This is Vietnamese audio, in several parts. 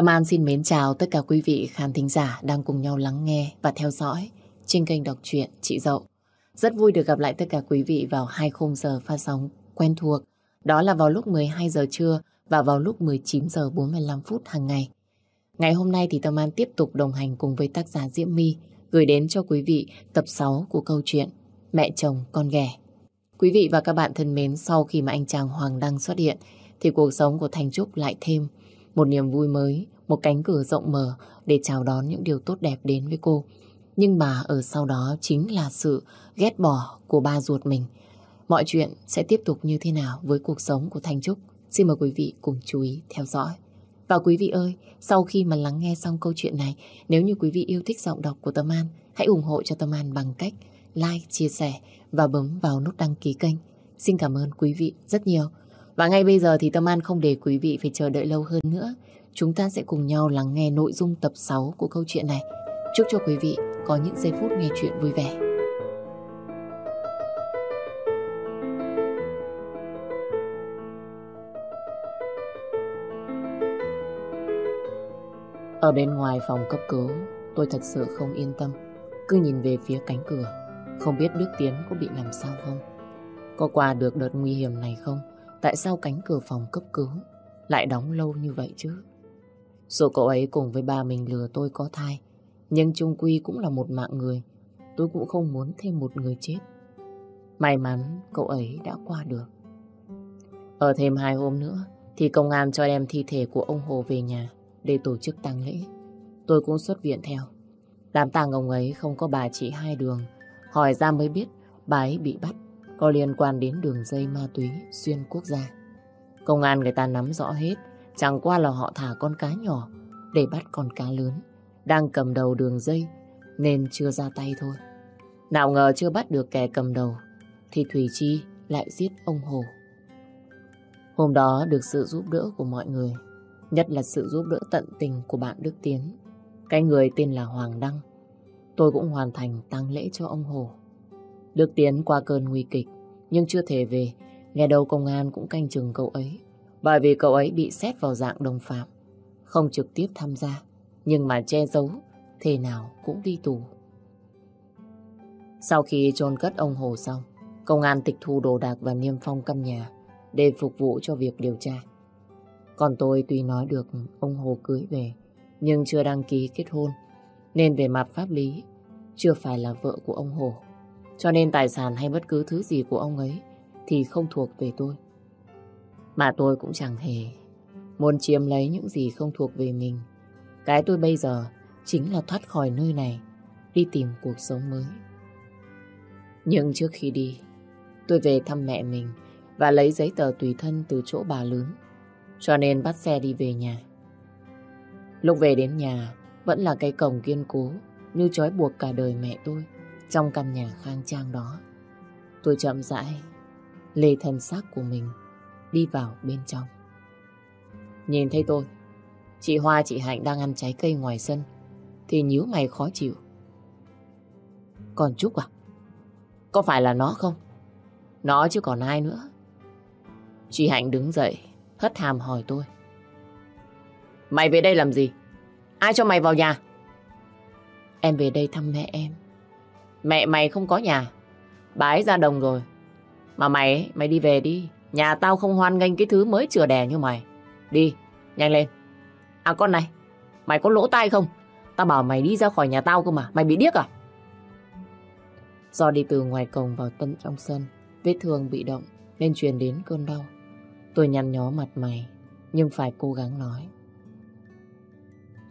Tâm An xin mến chào tất cả quý vị khán thính giả đang cùng nhau lắng nghe và theo dõi trên kênh đọc truyện Chị Dậu. Rất vui được gặp lại tất cả quý vị vào hai khung giờ phát sóng quen thuộc. Đó là vào lúc 12 giờ trưa và vào lúc 19 giờ 45 phút hàng ngày. Ngày hôm nay thì Tâm An tiếp tục đồng hành cùng với tác giả Diễm My gửi đến cho quý vị tập 6 của câu chuyện Mẹ chồng con ghẻ. Quý vị và các bạn thân mến, sau khi mà anh chàng Hoàng Đăng xuất hiện thì cuộc sống của Thành Trúc lại thêm một niềm vui mới, một cánh cửa rộng mở để chào đón những điều tốt đẹp đến với cô. Nhưng mà ở sau đó chính là sự ghét bỏ của ba ruột mình. Mọi chuyện sẽ tiếp tục như thế nào với cuộc sống của Thanh Trúc? Xin mời quý vị cùng chú ý theo dõi. Và quý vị ơi, sau khi mà lắng nghe xong câu chuyện này, nếu như quý vị yêu thích giọng đọc của Tâm An, hãy ủng hộ cho Tâm An bằng cách like, chia sẻ và bấm vào nút đăng ký kênh. Xin cảm ơn quý vị rất nhiều. Và ngay bây giờ thì Tâm An không để quý vị phải chờ đợi lâu hơn nữa. Chúng ta sẽ cùng nhau lắng nghe nội dung tập 6 của câu chuyện này. Chúc cho quý vị có những giây phút nghe chuyện vui vẻ. Ở bên ngoài phòng cấp cứu, tôi thật sự không yên tâm. Cứ nhìn về phía cánh cửa, không biết Đức Tiến có bị làm sao không. Có qua được đợt nguy hiểm này không? Tại sao cánh cửa phòng cấp cứu lại đóng lâu như vậy chứ? Dù cậu ấy cùng với ba mình lừa tôi có thai, nhưng chung quy cũng là một mạng người. Tôi cũng không muốn thêm một người chết. May mắn cậu ấy đã qua được. Ở thêm hai hôm nữa thì công an cho đem thi thể của ông Hồ về nhà để tổ chức tang lễ. Tôi cũng xuất viện theo. Đám tang ông ấy không có bà chị hai đường. Hỏi ra mới biết bà ấy bị bắt có liên quan đến đường dây ma túy xuyên quốc gia. Công an người ta nắm rõ hết, chẳng qua là họ thả con cá nhỏ để bắt con cá lớn, đang cầm đầu đường dây nên chưa ra tay thôi. Nào ngờ chưa bắt được kẻ cầm đầu thì Thủy Chi lại giết ông Hồ. Hôm đó được sự giúp đỡ của mọi người, nhất là sự giúp đỡ tận tình của bạn Đức Tiến, cái người tên là Hoàng Đăng. Tôi cũng hoàn thành tang lễ cho ông Hồ. Đức Tiến qua cơn nguy kịch, nhưng chưa thể về. Nghe đâu công an cũng canh chừng cậu ấy. Bởi vì cậu ấy bị xét vào dạng đồng phạm. Không trực tiếp tham gia, nhưng mà che giấu, thế nào cũng đi tù. Sau khi chôn cất ông Hồ xong, công an tịch thu đồ đạc và niêm phong căn nhà để phục vụ cho việc điều tra. Còn tôi tuy nói được ông Hồ cưới về, nhưng chưa đăng ký kết hôn, nên về mặt pháp lý chưa phải là vợ của ông Hồ. Cho nên tài sản hay bất cứ thứ gì của ông ấy thì không thuộc về tôi. Mà tôi cũng chẳng hề muốn chiếm lấy những gì không thuộc về mình. Cái tôi bây giờ chính là thoát khỏi nơi này, đi tìm cuộc sống mới. Nhưng trước khi đi, tôi về thăm mẹ mình và lấy giấy tờ tùy thân từ chỗ bà lớn, cho nên bắt xe đi về nhà. Lúc về đến nhà, vẫn là cái cổng kiên cố như trói buộc cả đời mẹ tôi trong căn nhà khang trang đó. Tôi chậm rãi lê thân xác của mình đi vào bên trong. Nhìn thấy tôi, chị Hoa chị Hạnh đang ăn trái cây ngoài sân thì nhíu mày khó chịu. Còn Trúc à? Có phải là nó không? Nó chứ còn ai nữa. Chị Hạnh đứng dậy, hất hàm hỏi tôi. Mày về đây làm gì? Ai cho mày vào nhà? Em về đây thăm mẹ em. Mẹ mày không có nhà. Bà ấy ra đồng rồi. Mà mày, mày đi về đi. Nhà tao không hoan nghênh cái thứ mới chừa đẻ như mày. Đi, nhanh lên. À con này, mày có lỗ tai không? Tao bảo mày đi ra khỏi nhà tao cơ mà. Mày bị điếc à? Do đi từ ngoài cổng vào tận trong sân, vết thương bị động nên truyền đến cơn đau. Tôi nhăn nhó mặt mày, nhưng phải cố gắng nói.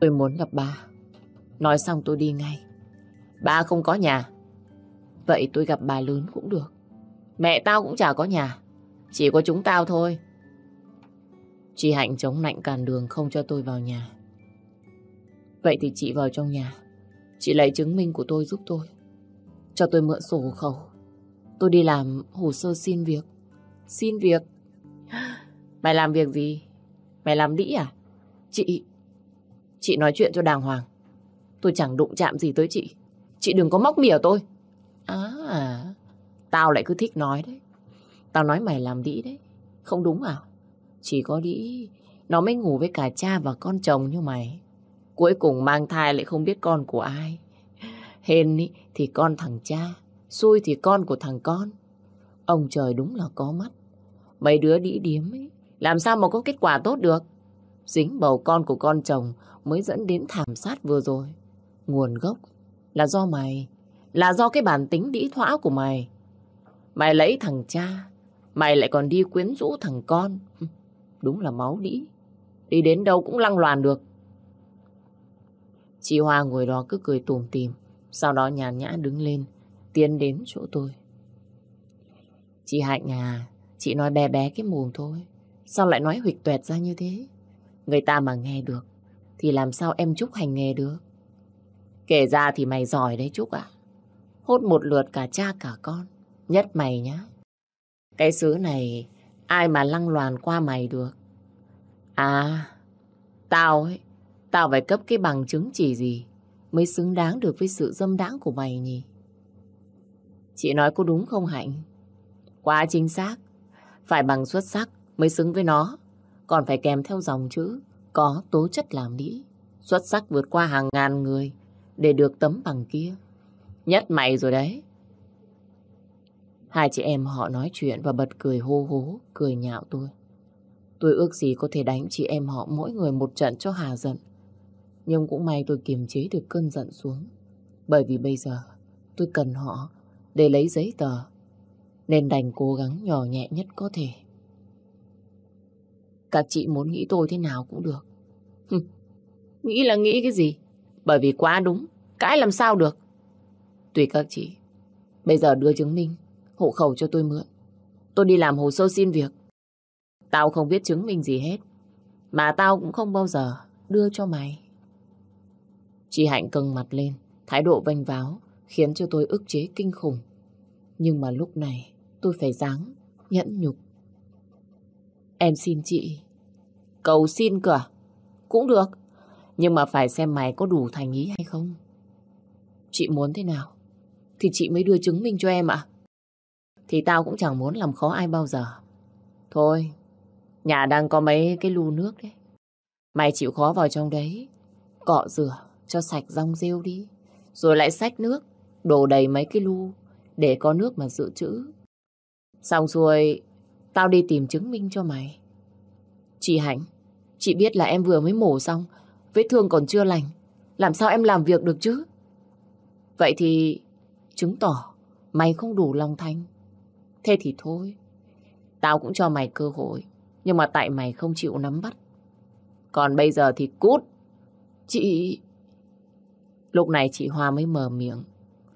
Tôi muốn gặp ba. Nói xong tôi đi ngay. Ba không có nhà. Vậy tôi gặp bà lớn cũng được. Mẹ tao cũng chả có nhà. Chỉ có chúng tao thôi. Chị Hạnh chống nạnh cản đường không cho tôi vào nhà. Vậy thì chị vào trong nhà. Chị lấy chứng minh của tôi giúp tôi. Cho tôi mượn sổ hộ khẩu. Tôi đi làm hồ sơ xin việc. Xin việc? Mày làm việc gì? Mày làm đĩ à? Chị... Chị nói chuyện cho đàng hoàng. Tôi chẳng đụng chạm gì tới chị. Chị đừng có móc mỉa tôi. À, tao lại cứ thích nói đấy. Tao nói mày làm đĩ đấy. Không đúng à? Chỉ có đĩ nó mới ngủ với cả cha và con chồng như mày. Cuối cùng mang thai lại không biết con của ai. Hên ý, thì con thằng cha, xui thì con của thằng con. Ông trời đúng là có mắt. Mấy đứa đĩ điếm ấy, làm sao mà có kết quả tốt được. Dính bầu con của con chồng mới dẫn đến thảm sát vừa rồi. Nguồn gốc là do mày, là do cái bản tính đĩ thỏa của mày. Mày lấy thằng cha, mày lại còn đi quyến rũ thằng con. Đúng là máu đĩ. Đi đến đâu cũng lăng loàn được. Chị Hoa ngồi đó cứ cười tùm tìm. Sau đó nhàn nhã đứng lên, tiến đến chỗ tôi. Chị Hạnh à, chị nói bé bé cái mồm thôi. Sao lại nói huỵch tuẹt ra như thế? Người ta mà nghe được, thì làm sao em Trúc hành nghề được? Kể ra thì mày giỏi đấy Trúc ạ. Hốt một lượt cả cha cả con. Nhất mày nhá. Cái xứ này ai mà lăng loàn qua mày được. À, tao ấy, tao phải cấp cái bằng chứng chỉ gì mới xứng đáng được với sự dâm đáng của mày nhỉ? Chị nói có đúng không Hạnh? Quá chính xác. Phải bằng xuất sắc mới xứng với nó. Còn phải kèm theo dòng chữ có tố chất làm đĩ. Xuất sắc vượt qua hàng ngàn người để được tấm bằng kia. Nhất mày rồi đấy. Hai chị em họ nói chuyện và bật cười hô hố, cười nhạo tôi. Tôi ước gì có thể đánh chị em họ mỗi người một trận cho hà giận. Nhưng cũng may tôi kiềm chế được cơn giận xuống. Bởi vì bây giờ tôi cần họ để lấy giấy tờ. Nên đành cố gắng nhỏ nhẹ nhất có thể. Các chị muốn nghĩ tôi thế nào cũng được. Nghĩ là nghĩ cái gì? Bởi vì quá đúng, cãi làm sao được. Tùy các chị. Bây giờ đưa chứng minh, hộ khẩu cho tôi mượn. Tôi đi làm hồ sơ xin việc. Tao không biết chứng minh gì hết. Mà tao cũng không bao giờ đưa cho mày. Chị Hạnh cưng mặt lên, thái độ vênh váo, khiến cho tôi ức chế kinh khủng. Nhưng mà lúc này, tôi phải dáng, nhẫn nhục. Em xin chị. Cầu xin cửa. À? Cũng được. Nhưng mà phải xem mày có đủ thành ý hay không. Chị muốn thế nào? Thì chị mới đưa chứng minh cho em ạ. Thì tao cũng chẳng muốn làm khó ai bao giờ. Thôi, nhà đang có mấy cái lu nước đấy. Mày chịu khó vào trong đấy, cọ rửa cho sạch rong rêu đi. Rồi lại xách nước, đổ đầy mấy cái lu để có nước mà dự trữ. Xong xuôi, tao đi tìm chứng minh cho mày. Chị Hạnh, chị biết là em vừa mới mổ xong, vết thương còn chưa lành. Làm sao em làm việc được chứ? Vậy thì chứng tỏ mày không đủ lòng thanh. Thế thì thôi, tao cũng cho mày cơ hội, nhưng mà tại mày không chịu nắm bắt. Còn bây giờ thì cút. Chị... Lúc này chị Hoa mới mở miệng,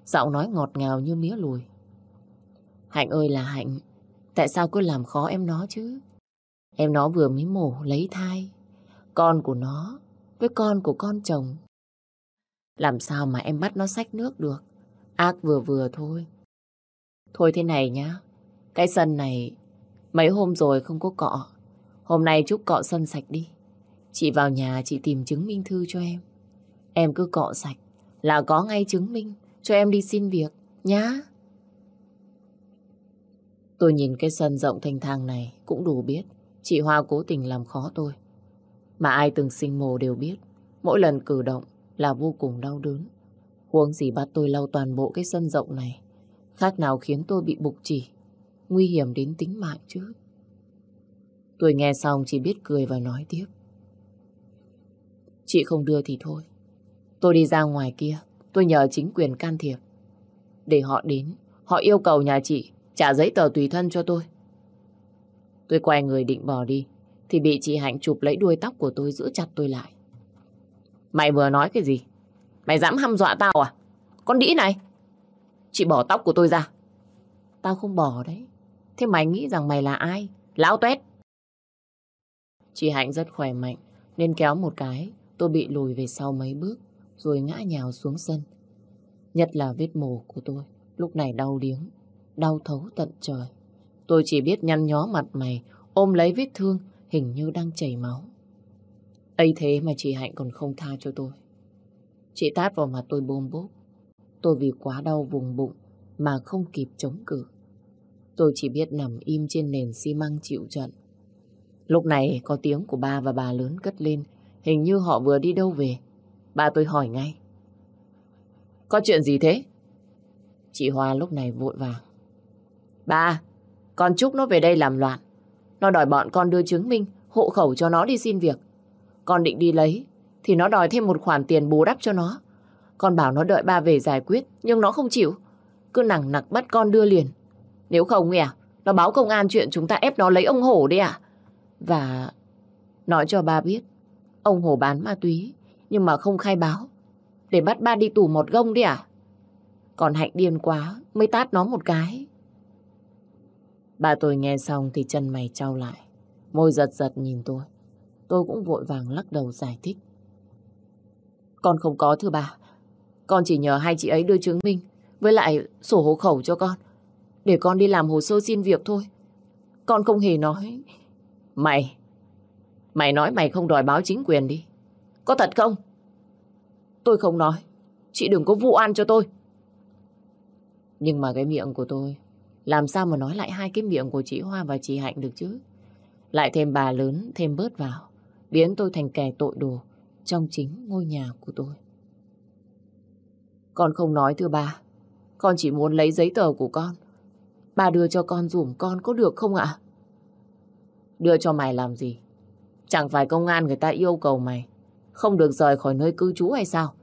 giọng nói ngọt ngào như mía lùi. Hạnh ơi là Hạnh, tại sao cứ làm khó em nó chứ? Em nó vừa mới mổ lấy thai, con của nó với con của con chồng. Làm sao mà em bắt nó xách nước được? Ác vừa vừa thôi. Thôi thế này nhá, cái sân này mấy hôm rồi không có cọ. Hôm nay chúc cọ sân sạch đi. Chị vào nhà chị tìm chứng minh thư cho em. Em cứ cọ sạch là có ngay chứng minh cho em đi xin việc, nhá. Tôi nhìn cái sân rộng thanh thang này cũng đủ biết chị Hoa cố tình làm khó tôi. Mà ai từng sinh mồ đều biết mỗi lần cử động là vô cùng đau đớn. Huống gì bắt tôi lau toàn bộ cái sân rộng này khác nào khiến tôi bị bục chỉ nguy hiểm đến tính mạng chứ. Tôi nghe xong chỉ biết cười và nói tiếp. Chị không đưa thì thôi. Tôi đi ra ngoài kia, tôi nhờ chính quyền can thiệp. Để họ đến, họ yêu cầu nhà chị trả giấy tờ tùy thân cho tôi. Tôi quay người định bỏ đi, thì bị chị Hạnh chụp lấy đuôi tóc của tôi giữ chặt tôi lại. Mày vừa nói cái gì? Mày dám hăm dọa tao à? Con đĩ này! Chị bỏ tóc của tôi ra. Tao không bỏ đấy. Thế mày nghĩ rằng mày là ai? Lão tuét! Chị Hạnh rất khỏe mạnh, nên kéo một cái, tôi bị lùi về sau mấy bước, rồi ngã nhào xuống sân. Nhất là vết mổ của tôi, lúc này đau điếng, đau thấu tận trời. Tôi chỉ biết nhăn nhó mặt mày, ôm lấy vết thương, hình như đang chảy máu. ấy thế mà chị Hạnh còn không tha cho tôi. Chị tát vào mặt tôi bôm bốp. Tôi vì quá đau vùng bụng mà không kịp chống cự. Tôi chỉ biết nằm im trên nền xi măng chịu trận. Lúc này có tiếng của ba và bà lớn cất lên. Hình như họ vừa đi đâu về. bà tôi hỏi ngay. Có chuyện gì thế? Chị Hoa lúc này vội vàng. Ba, con Trúc nó về đây làm loạn. Nó đòi bọn con đưa chứng minh, hộ khẩu cho nó đi xin việc. Con định đi lấy, thì nó đòi thêm một khoản tiền bù đắp cho nó. Con bảo nó đợi ba về giải quyết, nhưng nó không chịu. Cứ nặng nặc bắt con đưa liền. Nếu không nghe, à, nó báo công an chuyện chúng ta ép nó lấy ông Hổ đi à? Và nói cho ba biết, ông Hổ bán ma túy, nhưng mà không khai báo. Để bắt ba đi tù một gông đi à? Còn Hạnh điên quá, mới tát nó một cái. Bà tôi nghe xong thì chân mày trao lại. Môi giật giật nhìn tôi. Tôi cũng vội vàng lắc đầu giải thích. Con không có thưa bà. Con chỉ nhờ hai chị ấy đưa chứng minh với lại sổ hộ khẩu cho con. Để con đi làm hồ sơ xin việc thôi. Con không hề nói. Mày, mày nói mày không đòi báo chính quyền đi. Có thật không? Tôi không nói. Chị đừng có vụ an cho tôi. Nhưng mà cái miệng của tôi làm sao mà nói lại hai cái miệng của chị Hoa và chị Hạnh được chứ? Lại thêm bà lớn thêm bớt vào, biến tôi thành kẻ tội đồ trong chính ngôi nhà của tôi. Con không nói thưa bà, con chỉ muốn lấy giấy tờ của con. Bà đưa cho con dùm con có được không ạ? Đưa cho mày làm gì? Chẳng phải công an người ta yêu cầu mày không được rời khỏi nơi cư trú hay sao?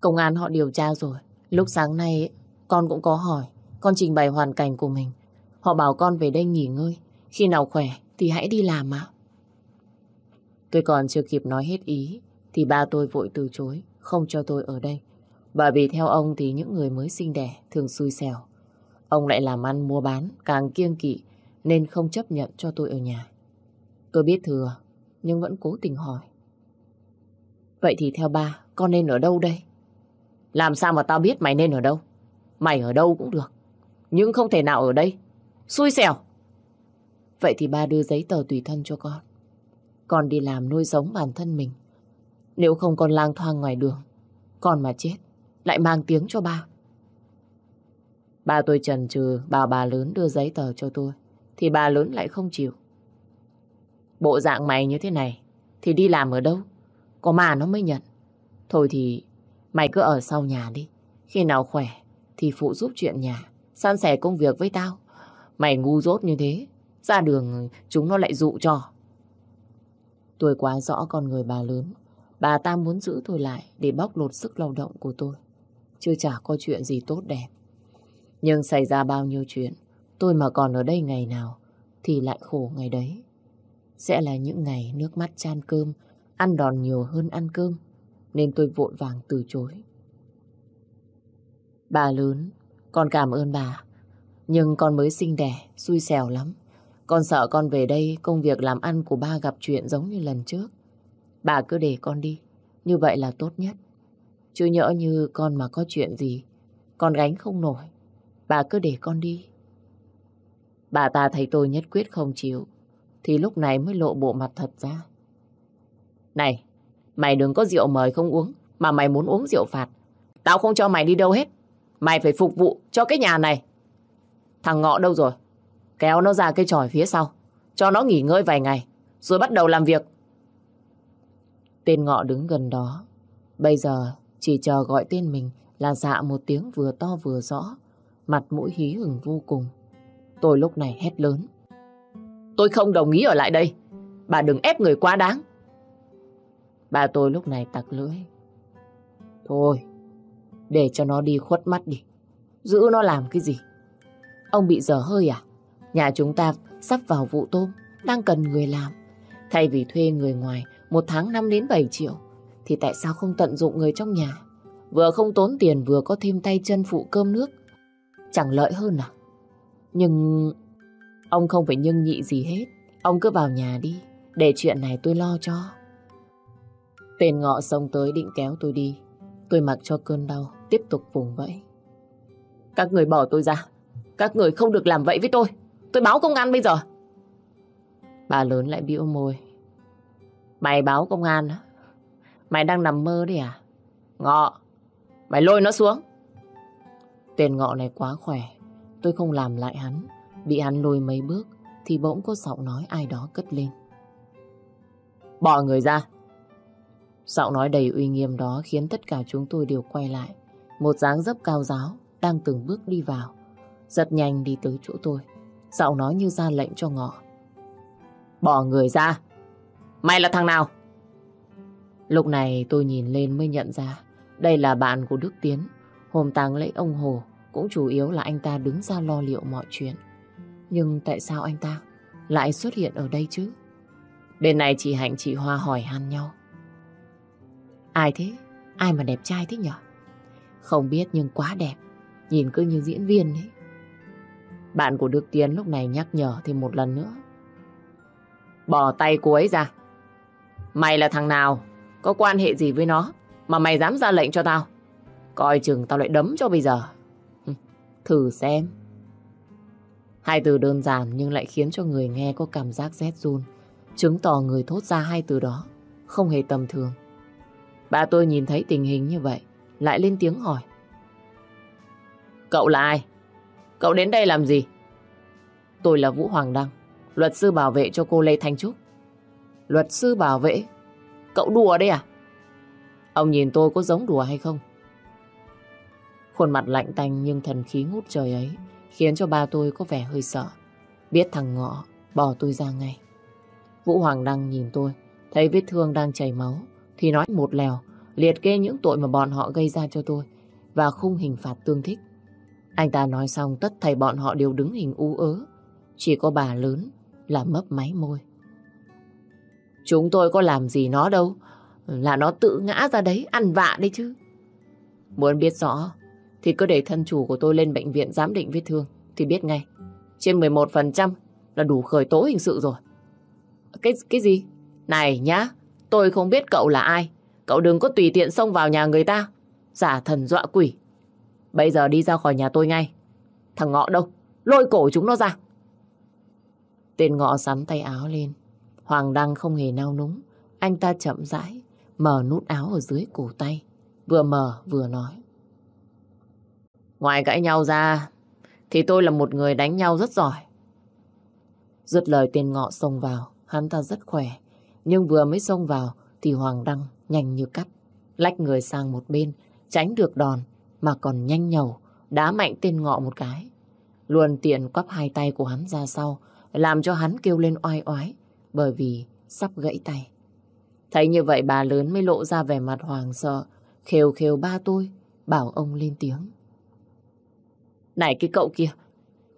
Công an họ điều tra rồi. Lúc sáng nay con cũng có hỏi. Con trình bày hoàn cảnh của mình. Họ bảo con về đây nghỉ ngơi. Khi nào khỏe thì hãy đi làm ạ. Tôi còn chưa kịp nói hết ý thì ba tôi vội từ chối, không cho tôi ở đây. Bởi vì theo ông thì những người mới sinh đẻ thường xui xẻo. Ông lại làm ăn mua bán, càng kiêng kỵ nên không chấp nhận cho tôi ở nhà. Tôi biết thừa, nhưng vẫn cố tình hỏi. Vậy thì theo ba, con nên ở đâu đây? Làm sao mà tao biết mày nên ở đâu? Mày ở đâu cũng được. Nhưng không thể nào ở đây. Xui xẻo. Vậy thì ba đưa giấy tờ tùy thân cho con. Con đi làm nuôi sống bản thân mình. Nếu không con lang thoang ngoài đường, con mà chết, lại mang tiếng cho ba. Ba tôi trần trừ bảo bà lớn đưa giấy tờ cho tôi, thì bà lớn lại không chịu. Bộ dạng mày như thế này, thì đi làm ở đâu? Có mà nó mới nhận. Thôi thì mày cứ ở sau nhà đi. Khi nào khỏe thì phụ giúp chuyện nhà. San sẻ công việc với tao. Mày ngu dốt như thế. Ra đường chúng nó lại dụ cho. Tôi quá rõ con người bà lớn. Bà ta muốn giữ tôi lại để bóc lột sức lao động của tôi. Chưa chả có chuyện gì tốt đẹp. Nhưng xảy ra bao nhiêu chuyện, tôi mà còn ở đây ngày nào thì lại khổ ngày đấy. Sẽ là những ngày nước mắt chan cơm, ăn đòn nhiều hơn ăn cơm, nên tôi vội vàng từ chối. Bà lớn, con cảm ơn bà, nhưng con mới sinh đẻ, xui xẻo lắm. Con sợ con về đây công việc làm ăn của ba gặp chuyện giống như lần trước. Bà cứ để con đi, như vậy là tốt nhất. Chứ nhỡ như con mà có chuyện gì, con gánh không nổi. Bà cứ để con đi. Bà ta thấy tôi nhất quyết không chịu, thì lúc này mới lộ bộ mặt thật ra. Này, mày đừng có rượu mời không uống, mà mày muốn uống rượu phạt. Tao không cho mày đi đâu hết. Mày phải phục vụ cho cái nhà này. Thằng Ngọ đâu rồi? Kéo nó ra cái tròi phía sau. Cho nó nghỉ ngơi vài ngày. Rồi bắt đầu làm việc. Tên Ngọ đứng gần đó. Bây giờ chỉ chờ gọi tên mình là dạ một tiếng vừa to vừa rõ. Mặt mũi hí hửng vô cùng. Tôi lúc này hét lớn. Tôi không đồng ý ở lại đây. Bà đừng ép người quá đáng. Bà tôi lúc này tặc lưỡi. Thôi, để cho nó đi khuất mắt đi. Giữ nó làm cái gì? Ông bị dở hơi à? Nhà chúng ta sắp vào vụ tôm, đang cần người làm. Thay vì thuê người ngoài một tháng 5 đến 7 triệu, thì tại sao không tận dụng người trong nhà? Vừa không tốn tiền vừa có thêm tay chân phụ cơm nước. Chẳng lợi hơn à? Nhưng... Ông không phải nhưng nhị gì hết. Ông cứ vào nhà đi, để chuyện này tôi lo cho. Tên ngọ xông tới định kéo tôi đi. Tôi mặc cho cơn đau, tiếp tục vùng vẫy. Các người bỏ tôi ra. Các người không được làm vậy với tôi. Tôi báo công an bây giờ. Bà lớn lại bĩu môi. Mày báo công an á? Mày đang nằm mơ đấy à? Ngọ, mày lôi nó xuống. Tên ngọ này quá khỏe. Tôi không làm lại hắn. Bị hắn lôi mấy bước. thì bỗng có giọng nói ai đó cất lên. Bỏ người ra. Giọng nói đầy uy nghiêm đó khiến tất cả chúng tôi đều quay lại. Một dáng dấp cao giáo đang từng bước đi vào. Rất nhanh đi tới chỗ tôi. Giọng nói như ra lệnh cho ngọ. Bỏ người ra. Mày là thằng nào? Lúc này tôi nhìn lên mới nhận ra, đây là bạn của Đức Tiến. Hôm tang lễ ông Hồ, cũng chủ yếu là anh ta đứng ra lo liệu mọi chuyện. Nhưng tại sao anh ta lại xuất hiện ở đây chứ? Bên này chị Hạnh, chị Hoa hỏi han nhau. Ai thế? Ai mà đẹp trai thế nhở? Không biết nhưng quá đẹp. Nhìn cứ như diễn viên ấy. Bạn của Đức Tiến lúc này nhắc nhở thêm một lần nữa. Bỏ tay cô ấy ra. Mày là thằng nào? Có quan hệ gì với nó? Mà mày dám ra lệnh cho tao? Coi chừng tao lại đấm cho bây giờ. Thử xem. Hai từ đơn giản nhưng lại khiến cho người nghe có cảm giác rét run. Chứng tỏ người thốt ra hai từ đó không hề tầm thường. Bà tôi nhìn thấy tình hình như vậy, lại lên tiếng hỏi. Cậu là ai? Cậu đến đây làm gì? Tôi là Vũ Hoàng Đăng, luật sư bảo vệ cho cô Lê Thanh Trúc. Luật sư bảo vệ? Cậu đùa đấy à? Ông nhìn tôi có giống đùa hay không? Khuôn mặt lạnh tanh nhưng thần khí ngút trời ấy khiến cho ba tôi có vẻ hơi sợ. Biết thằng ngọ bỏ tôi ra ngay. Vũ Hoàng Đăng nhìn tôi, thấy vết thương đang chảy máu, thì nói một lèo, liệt kê những tội mà bọn họ gây ra cho tôi và khung hình phạt tương thích. Anh ta nói xong tất thầy bọn họ đều đứng hình ú ớ. Chỉ có bà lớn là mấp máy môi. Chúng tôi có làm gì nó đâu. Là nó tự ngã ra đấy, ăn vạ đấy chứ. Muốn biết rõ thì cứ để thân chủ của tôi lên bệnh viện giám định vết thương thì biết ngay. Trên 11% là đủ khởi tố hình sự rồi. Cái cái gì? Này nhá, tôi không biết cậu là ai. Cậu đừng có tùy tiện xông vào nhà người ta. Giả thần dọa quỷ. Bây giờ đi ra khỏi nhà tôi ngay. Thằng ngọ đâu? Lôi cổ chúng nó ra. Tên ngọ sắn tay áo lên. Hoàng Đăng không hề nao núng. Anh ta chậm rãi, mở nút áo ở dưới cổ tay. Vừa mở vừa nói. Ngoài cãi nhau ra, thì tôi là một người đánh nhau rất giỏi. Dứt lời tên ngọ xông vào, hắn ta rất khỏe. Nhưng vừa mới xông vào, thì Hoàng Đăng nhanh như cắt. Lách người sang một bên, tránh được đòn, mà còn nhanh nhầu, đá mạnh tên ngọ một cái. Luôn tiện quắp hai tay của hắn ra sau, làm cho hắn kêu lên oai oái, bởi vì sắp gãy tay. Thấy như vậy bà lớn mới lộ ra vẻ mặt hoàng sợ, khều khều ba tôi, bảo ông lên tiếng. Này cái cậu kia,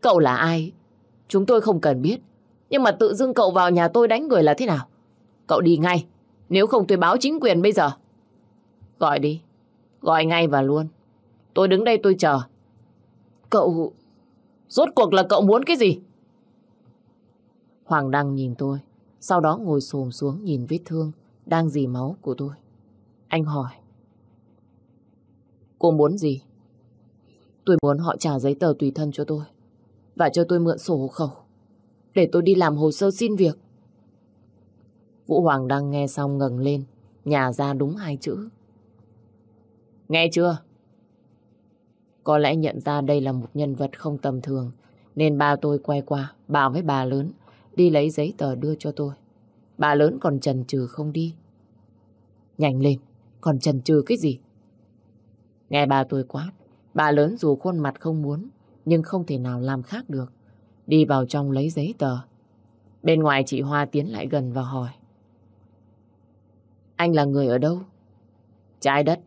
cậu là ai? Chúng tôi không cần biết. Nhưng mà tự dưng cậu vào nhà tôi đánh người là thế nào? Cậu đi ngay, nếu không tôi báo chính quyền bây giờ. Gọi đi, gọi ngay và luôn. Tôi đứng đây tôi chờ. Cậu... Rốt cuộc là cậu muốn cái gì? Hoàng Đăng nhìn tôi, sau đó ngồi xồm xuống nhìn vết thương đang dì máu của tôi. Anh hỏi. Cô muốn gì? Tôi muốn họ trả giấy tờ tùy thân cho tôi và cho tôi mượn sổ hộ khẩu để tôi đi làm hồ sơ xin việc. Vũ Hoàng Đăng nghe xong ngẩng lên, nhà ra đúng hai chữ. Nghe chưa? Có lẽ nhận ra đây là một nhân vật không tầm thường, nên ba tôi quay qua, bảo với bà lớn, đi lấy giấy tờ đưa cho tôi. Bà lớn còn chần chừ không đi. Nhanh lên, còn chần chừ cái gì? Nghe bà tôi quát, bà lớn dù khuôn mặt không muốn, nhưng không thể nào làm khác được. Đi vào trong lấy giấy tờ. Bên ngoài chị Hoa tiến lại gần và hỏi. Anh là người ở đâu? Trái đất.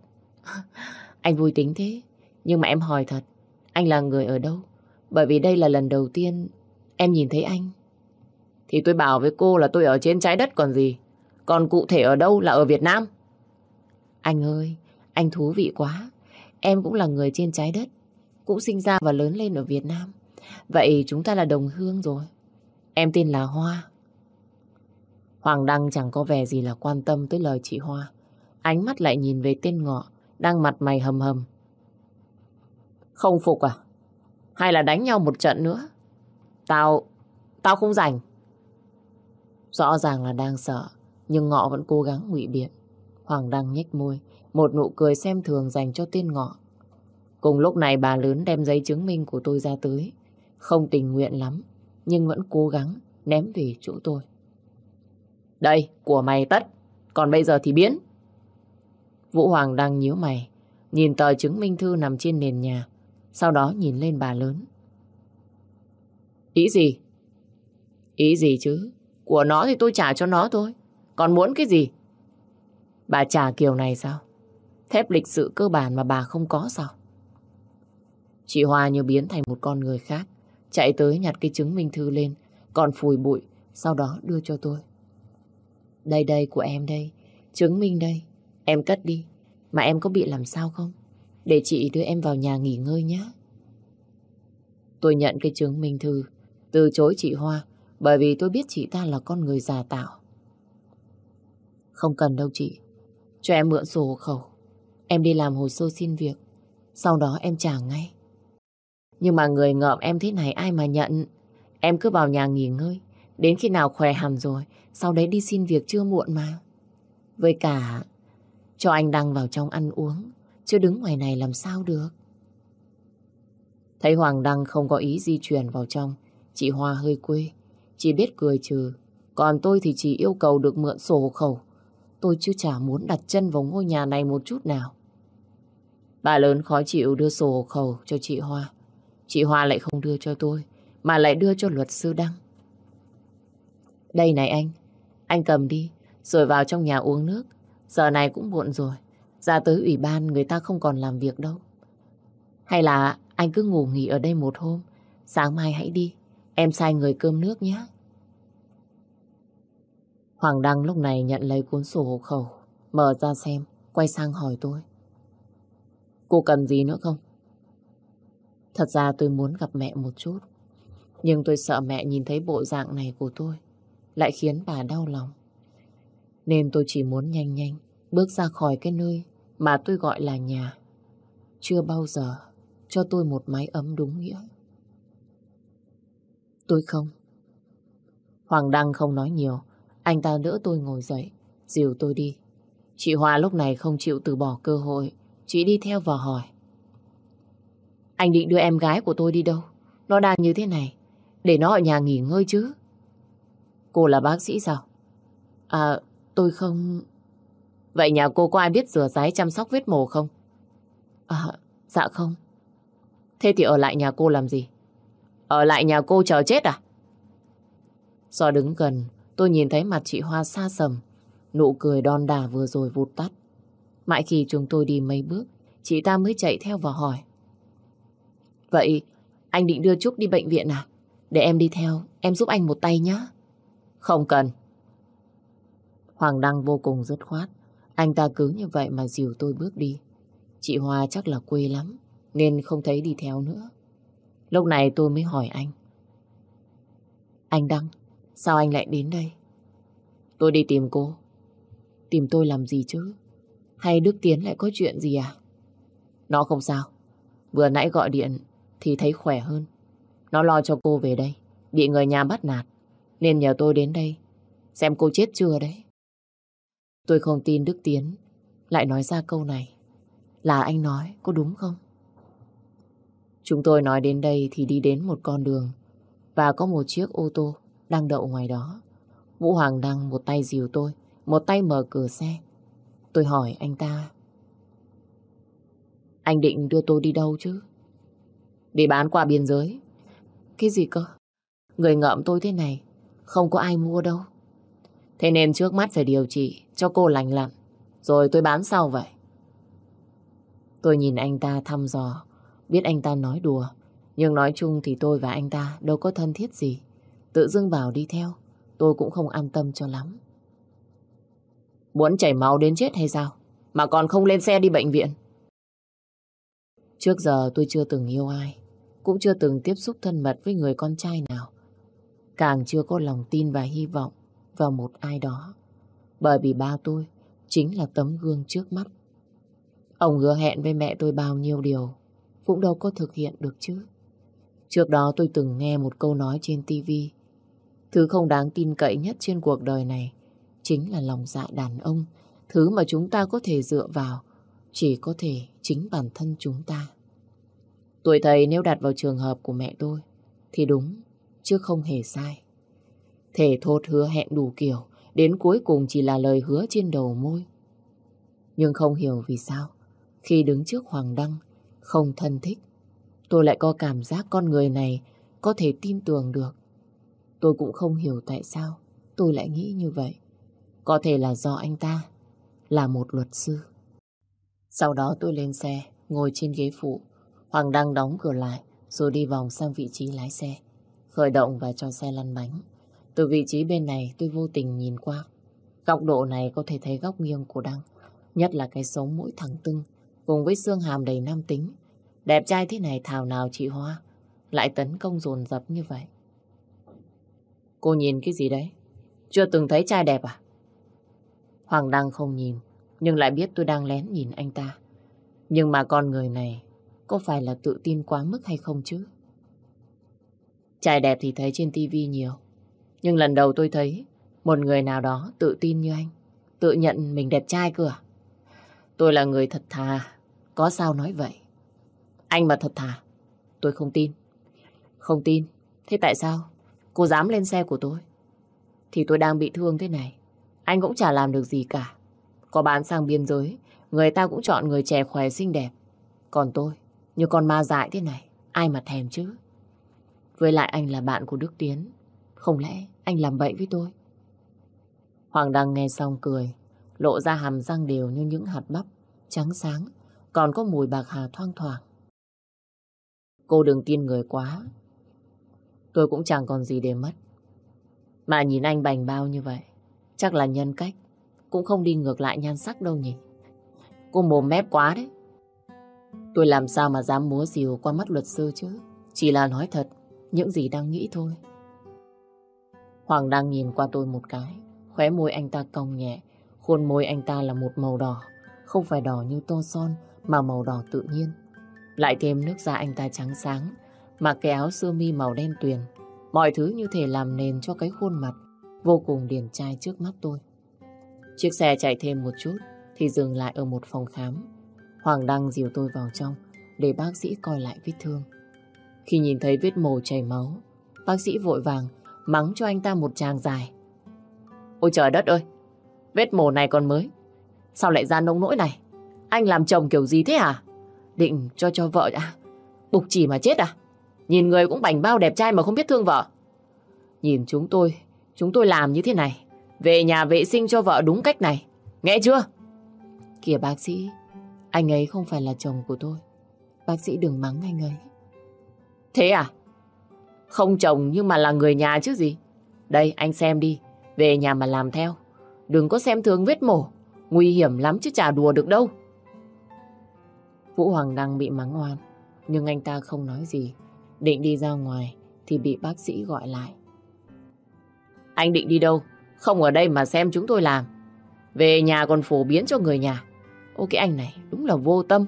anh vui tính thế. Nhưng mà em hỏi thật, anh là người ở đâu? Bởi vì đây là lần đầu tiên em nhìn thấy anh. Thì tôi bảo với cô là tôi ở trên trái đất còn gì. Còn cụ thể ở đâu là ở Việt Nam. Anh ơi, anh thú vị quá. Em cũng là người trên trái đất. Cũng sinh ra và lớn lên ở Việt Nam. Vậy chúng ta là đồng hương rồi. Em tên là Hoa. Hoàng Đăng chẳng có vẻ gì là quan tâm tới lời chị Hoa. Ánh mắt lại nhìn về tên ngọ, đang mặt mày hầm hầm. Không phục à? Hay là đánh nhau một trận nữa? Tao... tao không rảnh. Rõ ràng là đang sợ, nhưng ngọ vẫn cố gắng ngụy biện. Hoàng Đăng nhếch môi, một nụ cười xem thường dành cho tên ngọ. Cùng lúc này bà lớn đem giấy chứng minh của tôi ra tới. Không tình nguyện lắm, nhưng vẫn cố gắng ném về chỗ tôi. Đây, của mày tất, còn bây giờ thì biến. Vũ Hoàng đang nhíu mày, nhìn tờ chứng minh thư nằm trên nền nhà, sau đó nhìn lên bà lớn. Ý gì? Ý gì chứ? Của nó thì tôi trả cho nó thôi. Còn muốn cái gì? Bà trả kiểu này sao? Thép lịch sự cơ bản mà bà không có sao? Chị Hoa như biến thành một con người khác, chạy tới nhặt cái chứng minh thư lên, còn phủi bụi, sau đó đưa cho tôi. Đây đây của em đây, chứng minh đây, em cất đi, mà em có bị làm sao không? Để chị đưa em vào nhà nghỉ ngơi nhé. Tôi nhận cái chứng minh thư, từ chối chị Hoa, bởi vì tôi biết chị ta là con người già tạo. Không cần đâu chị, cho em mượn sổ hộ khẩu. Em đi làm hồ sơ xin việc, sau đó em trả ngay. Nhưng mà người ngợm em thế này ai mà nhận. Em cứ vào nhà nghỉ ngơi. Đến khi nào khỏe hẳn rồi, sau đấy đi xin việc chưa muộn mà. Với cả, cho anh Đăng vào trong ăn uống, chứ đứng ngoài này làm sao được. Thấy Hoàng Đăng không có ý di chuyển vào trong, chị Hoa hơi quê, chỉ biết cười trừ. Còn tôi thì chỉ yêu cầu được mượn sổ hộ khẩu. Tôi chưa chả muốn đặt chân vào ngôi nhà này một chút nào. Bà lớn khó chịu đưa sổ hộ khẩu cho chị Hoa. Chị Hoa lại không đưa cho tôi, mà lại đưa cho luật sư Đăng. Đây này anh, anh cầm đi, rồi vào trong nhà uống nước. Giờ này cũng muộn rồi, ra tới ủy ban người ta không còn làm việc đâu. Hay là anh cứ ngủ nghỉ ở đây một hôm, sáng mai hãy đi, em sai người cơm nước nhé. Hoàng Đăng lúc này nhận lấy cuốn sổ hộ khẩu, mở ra xem, quay sang hỏi tôi. Cô cần gì nữa không? Thật ra tôi muốn gặp mẹ một chút. Nhưng tôi sợ mẹ nhìn thấy bộ dạng này của tôi lại khiến bà đau lòng. Nên tôi chỉ muốn nhanh nhanh bước ra khỏi cái nơi mà tôi gọi là nhà. Chưa bao giờ cho tôi một mái ấm đúng nghĩa. Tôi không. Hoàng Đăng không nói nhiều. Anh ta đỡ tôi ngồi dậy, dìu tôi đi. Chị Hoa lúc này không chịu từ bỏ cơ hội. Chị đi theo và hỏi. Anh định đưa em gái của tôi đi đâu? Nó đang như thế này. Để nó ở nhà nghỉ ngơi chứ. Cô là bác sĩ sao? À, tôi không... Vậy nhà cô có ai biết rửa ráy chăm sóc vết mổ không? À, dạ không. Thế thì ở lại nhà cô làm gì? Ở lại nhà cô chờ chết à? Do đứng gần, tôi nhìn thấy mặt chị Hoa xa sầm. Nụ cười đon đà vừa rồi vụt tắt. Mãi khi chúng tôi đi mấy bước, chị ta mới chạy theo và hỏi. Vậy anh định đưa Trúc đi bệnh viện à? Để em đi theo, em giúp anh một tay nhé. Không cần. Hoàng Đăng vô cùng dứt khoát. Anh ta cứ như vậy mà dìu tôi bước đi. Chị Hoa chắc là quê lắm, nên không thấy đi theo nữa. Lúc này tôi mới hỏi anh. Anh Đăng, sao anh lại đến đây? Tôi đi tìm cô. Tìm tôi làm gì chứ? Hay Đức Tiến lại có chuyện gì à? Nó không sao. Vừa nãy gọi điện thì thấy khỏe hơn. Nó lo cho cô về đây, bị người nhà bắt nạt, nên nhờ tôi đến đây, xem cô chết chưa đấy. Tôi không tin Đức Tiến lại nói ra câu này. Là anh nói, có đúng không? Chúng tôi nói đến đây thì đi đến một con đường và có một chiếc ô tô đang đậu ngoài đó. Vũ Hoàng đang một tay dìu tôi, một tay mở cửa xe. Tôi hỏi anh ta. Anh định đưa tôi đi đâu chứ? Đi bán qua biên giới. Cái gì cơ? Người ngợm tôi thế này, không có ai mua đâu. Thế nên trước mắt phải điều trị cho cô lành lặn, rồi tôi bán sau vậy. Tôi nhìn anh ta thăm dò, biết anh ta nói đùa, nhưng nói chung thì tôi và anh ta đâu có thân thiết gì. Tự dưng bảo đi theo, tôi cũng không an tâm cho lắm. Muốn chảy máu đến chết hay sao? Mà còn không lên xe đi bệnh viện. Trước giờ tôi chưa từng yêu ai cũng chưa từng tiếp xúc thân mật với người con trai nào. Càng chưa có lòng tin và hy vọng vào một ai đó. Bởi vì ba tôi chính là tấm gương trước mắt. Ông hứa hẹn với mẹ tôi bao nhiêu điều, cũng đâu có thực hiện được chứ. Trước đó tôi từng nghe một câu nói trên tivi Thứ không đáng tin cậy nhất trên cuộc đời này chính là lòng dạ đàn ông. Thứ mà chúng ta có thể dựa vào chỉ có thể chính bản thân chúng ta. Tuổi thầy nếu đặt vào trường hợp của mẹ tôi thì đúng, chứ không hề sai. Thể thốt hứa hẹn đủ kiểu, đến cuối cùng chỉ là lời hứa trên đầu môi. Nhưng không hiểu vì sao, khi đứng trước Hoàng Đăng, không thân thích, tôi lại có cảm giác con người này có thể tin tưởng được. Tôi cũng không hiểu tại sao tôi lại nghĩ như vậy. Có thể là do anh ta là một luật sư. Sau đó tôi lên xe, ngồi trên ghế phụ. Hoàng Đăng đóng cửa lại, rồi đi vòng sang vị trí lái xe. Khởi động và cho xe lăn bánh. Từ vị trí bên này tôi vô tình nhìn qua. Góc độ này có thể thấy góc nghiêng của Đăng. Nhất là cái sống mũi thẳng tưng, cùng với xương hàm đầy nam tính. Đẹp trai thế này thảo nào chị Hoa, lại tấn công dồn dập như vậy. Cô nhìn cái gì đấy? Chưa từng thấy trai đẹp à? Hoàng Đăng không nhìn, nhưng lại biết tôi đang lén nhìn anh ta. Nhưng mà con người này có phải là tự tin quá mức hay không chứ? Trai đẹp thì thấy trên tivi nhiều. Nhưng lần đầu tôi thấy một người nào đó tự tin như anh. Tự nhận mình đẹp trai cơ à? Tôi là người thật thà. Có sao nói vậy? Anh mà thật thà. Tôi không tin. Không tin. Thế tại sao? Cô dám lên xe của tôi. Thì tôi đang bị thương thế này. Anh cũng chả làm được gì cả. Có bán sang biên giới, người ta cũng chọn người trẻ khỏe xinh đẹp. Còn tôi, như con ma dại thế này, ai mà thèm chứ? Với lại anh là bạn của Đức Tiến. Không lẽ anh làm bậy với tôi? Hoàng Đăng nghe xong cười, lộ ra hàm răng đều như những hạt bắp, trắng sáng, còn có mùi bạc hà thoang thoảng. Cô đừng tin người quá. Tôi cũng chẳng còn gì để mất. Mà nhìn anh bành bao như vậy, chắc là nhân cách, cũng không đi ngược lại nhan sắc đâu nhỉ. Cô mồm mép quá đấy. Tôi làm sao mà dám múa diều qua mắt luật sư chứ? Chỉ là nói thật, những gì đang nghĩ thôi. Hoàng đang nhìn qua tôi một cái, khóe môi anh ta cong nhẹ, khuôn môi anh ta là một màu đỏ, không phải đỏ như tô son mà màu đỏ tự nhiên. Lại thêm nước da anh ta trắng sáng, mặc cái áo sơ mi màu đen tuyền, mọi thứ như thể làm nền cho cái khuôn mặt vô cùng điển trai trước mắt tôi. Chiếc xe chạy thêm một chút thì dừng lại ở một phòng khám. Hoàng Đăng dìu tôi vào trong để bác sĩ coi lại vết thương. Khi nhìn thấy vết mổ chảy máu, bác sĩ vội vàng mắng cho anh ta một tràng dài. Ôi trời đất ơi, vết mổ này còn mới. Sao lại ra nông nỗi này? Anh làm chồng kiểu gì thế à? Định cho cho vợ à? Bục chỉ mà chết à? Nhìn người cũng bảnh bao đẹp trai mà không biết thương vợ. Nhìn chúng tôi, chúng tôi làm như thế này. Về nhà vệ sinh cho vợ đúng cách này. Nghe chưa? Kìa bác sĩ, anh ấy không phải là chồng của tôi. Bác sĩ đừng mắng anh ấy. Thế à? Không chồng nhưng mà là người nhà chứ gì. Đây anh xem đi, về nhà mà làm theo. Đừng có xem thường vết mổ, nguy hiểm lắm chứ chả đùa được đâu. Vũ Hoàng đang bị mắng oan, nhưng anh ta không nói gì. Định đi ra ngoài thì bị bác sĩ gọi lại. Anh định đi đâu? Không ở đây mà xem chúng tôi làm. Về nhà còn phổ biến cho người nhà. Ô cái anh này đúng là vô tâm.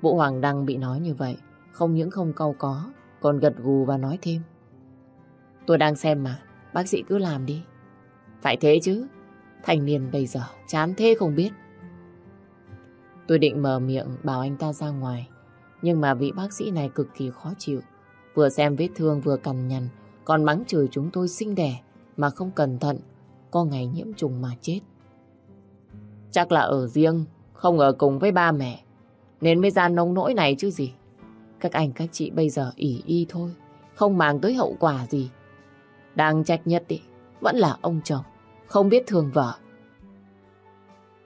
Vũ Hoàng Đăng bị nói như vậy, không những không câu có, còn gật gù và nói thêm. Tôi đang xem mà, bác sĩ cứ làm đi. Phải thế chứ, thành niên bây giờ chán thế không biết. Tôi định mở miệng bảo anh ta ra ngoài, nhưng mà vị bác sĩ này cực kỳ khó chịu. Vừa xem vết thương vừa cằn nhằn, còn mắng chửi chúng tôi sinh đẻ mà không cẩn thận, có ngày nhiễm trùng mà chết. Chắc là ở riêng, không ở cùng với ba mẹ, nên mới ra nông nỗi này chứ gì. Các anh các chị bây giờ ỉ y thôi, không mang tới hậu quả gì. Đang trách nhất ý, vẫn là ông chồng, không biết thương vợ.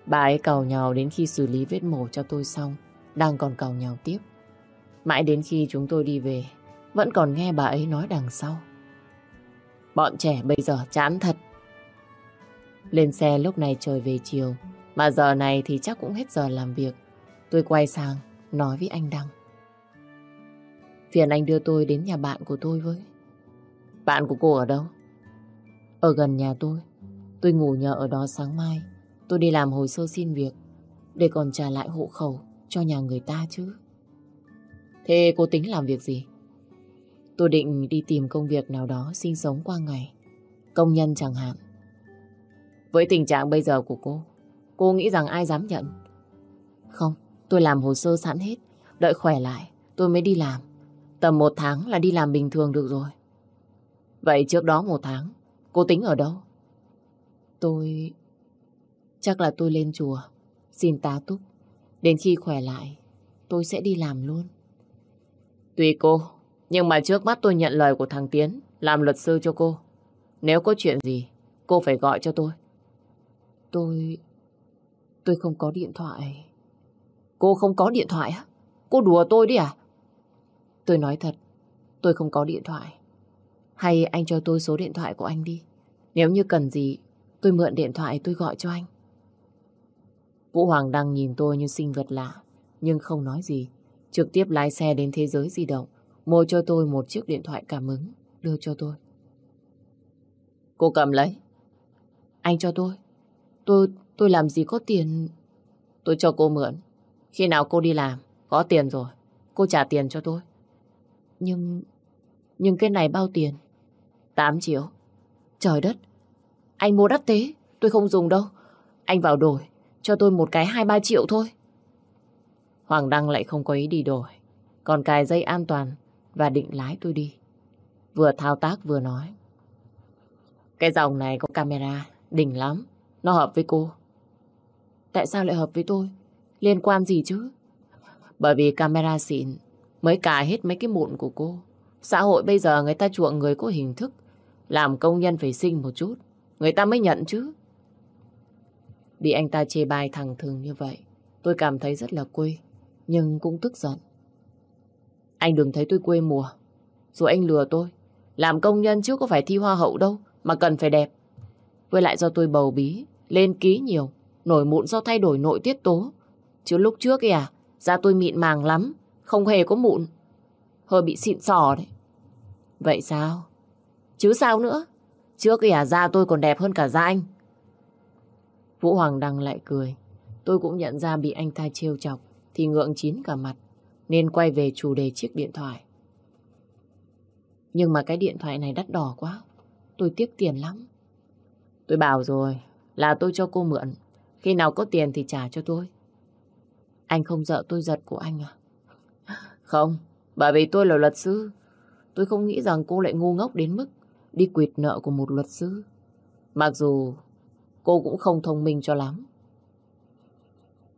Bà ấy cầu nhau đến khi xử lý vết mổ cho tôi xong, đang còn cầu nhau tiếp. Mãi đến khi chúng tôi đi về, vẫn còn nghe bà ấy nói đằng sau. Bọn trẻ bây giờ chán thật. Lên xe lúc này trời về chiều, mà giờ này thì chắc cũng hết giờ làm việc. Tôi quay sang, nói với anh Đăng. Phiền anh đưa tôi đến nhà bạn của tôi với. Bạn của cô ở đâu? Ở gần nhà tôi. Tôi ngủ nhờ ở đó sáng mai. Tôi đi làm hồ sơ xin việc để còn trả lại hộ khẩu cho nhà người ta chứ. Thế cô tính làm việc gì? Tôi định đi tìm công việc nào đó sinh sống qua ngày. Công nhân chẳng hạn. Với tình trạng bây giờ của cô, cô nghĩ rằng ai dám nhận? Không, tôi làm hồ sơ sẵn hết. Đợi khỏe lại, tôi mới đi làm. Tầm một tháng là đi làm bình thường được rồi. Vậy trước đó một tháng, cô tính ở đâu? Tôi... Chắc là tôi lên chùa, xin tá túc. Đến khi khỏe lại, tôi sẽ đi làm luôn. Tùy cô, nhưng mà trước mắt tôi nhận lời của thằng Tiến làm luật sư cho cô. Nếu có chuyện gì, cô phải gọi cho tôi. Tôi... Tôi không có điện thoại. Cô không có điện thoại á? Cô đùa tôi đi à? Tôi nói thật, tôi không có điện thoại. Hay anh cho tôi số điện thoại của anh đi. Nếu như cần gì, tôi mượn điện thoại tôi gọi cho anh. Vũ Hoàng đang nhìn tôi như sinh vật lạ, nhưng không nói gì. Trực tiếp lái xe đến thế giới di động, mua cho tôi một chiếc điện thoại cảm ứng, đưa cho tôi. Cô cầm lấy. Anh cho tôi. Tôi, tôi làm gì có tiền. Tôi cho cô mượn. Khi nào cô đi làm, có tiền rồi, cô trả tiền cho tôi. Nhưng, nhưng cái này bao tiền? 8 triệu. Trời đất, anh mua đắt thế, tôi không dùng đâu. Anh vào đổi, cho tôi một cái 2-3 triệu thôi. Hoàng Đăng lại không có ý đi đổi, còn cài dây an toàn và định lái tôi đi. Vừa thao tác vừa nói. Cái dòng này có camera, đỉnh lắm, nó hợp với cô. Tại sao lại hợp với tôi? Liên quan gì chứ? Bởi vì camera xịn mới cài hết mấy cái mụn của cô. Xã hội bây giờ người ta chuộng người có hình thức. Làm công nhân phải xinh một chút. Người ta mới nhận chứ. Bị anh ta chê bai thẳng thừng như vậy. Tôi cảm thấy rất là quê. Nhưng cũng tức giận. Anh đừng thấy tôi quê mùa. Rồi anh lừa tôi. Làm công nhân chứ có phải thi hoa hậu đâu. Mà cần phải đẹp. Với lại do tôi bầu bí. Lên ký nhiều. Nổi mụn do thay đổi nội tiết tố. Chứ lúc trước kìa, à, da tôi mịn màng lắm, không hề có mụn. Hơi bị xịn sò đấy. Vậy sao? Chứ sao nữa? Trước kìa da tôi còn đẹp hơn cả da anh. Vũ Hoàng Đăng lại cười. Tôi cũng nhận ra bị anh ta trêu chọc, thì ngượng chín cả mặt, nên quay về chủ đề chiếc điện thoại. Nhưng mà cái điện thoại này đắt đỏ quá. Tôi tiếc tiền lắm. Tôi bảo rồi, là tôi cho cô mượn. Khi nào có tiền thì trả cho tôi. Anh không sợ tôi giật của anh à? Không, bởi vì tôi là luật sư. Tôi không nghĩ rằng cô lại ngu ngốc đến mức đi quyệt nợ của một luật sư. Mặc dù cô cũng không thông minh cho lắm.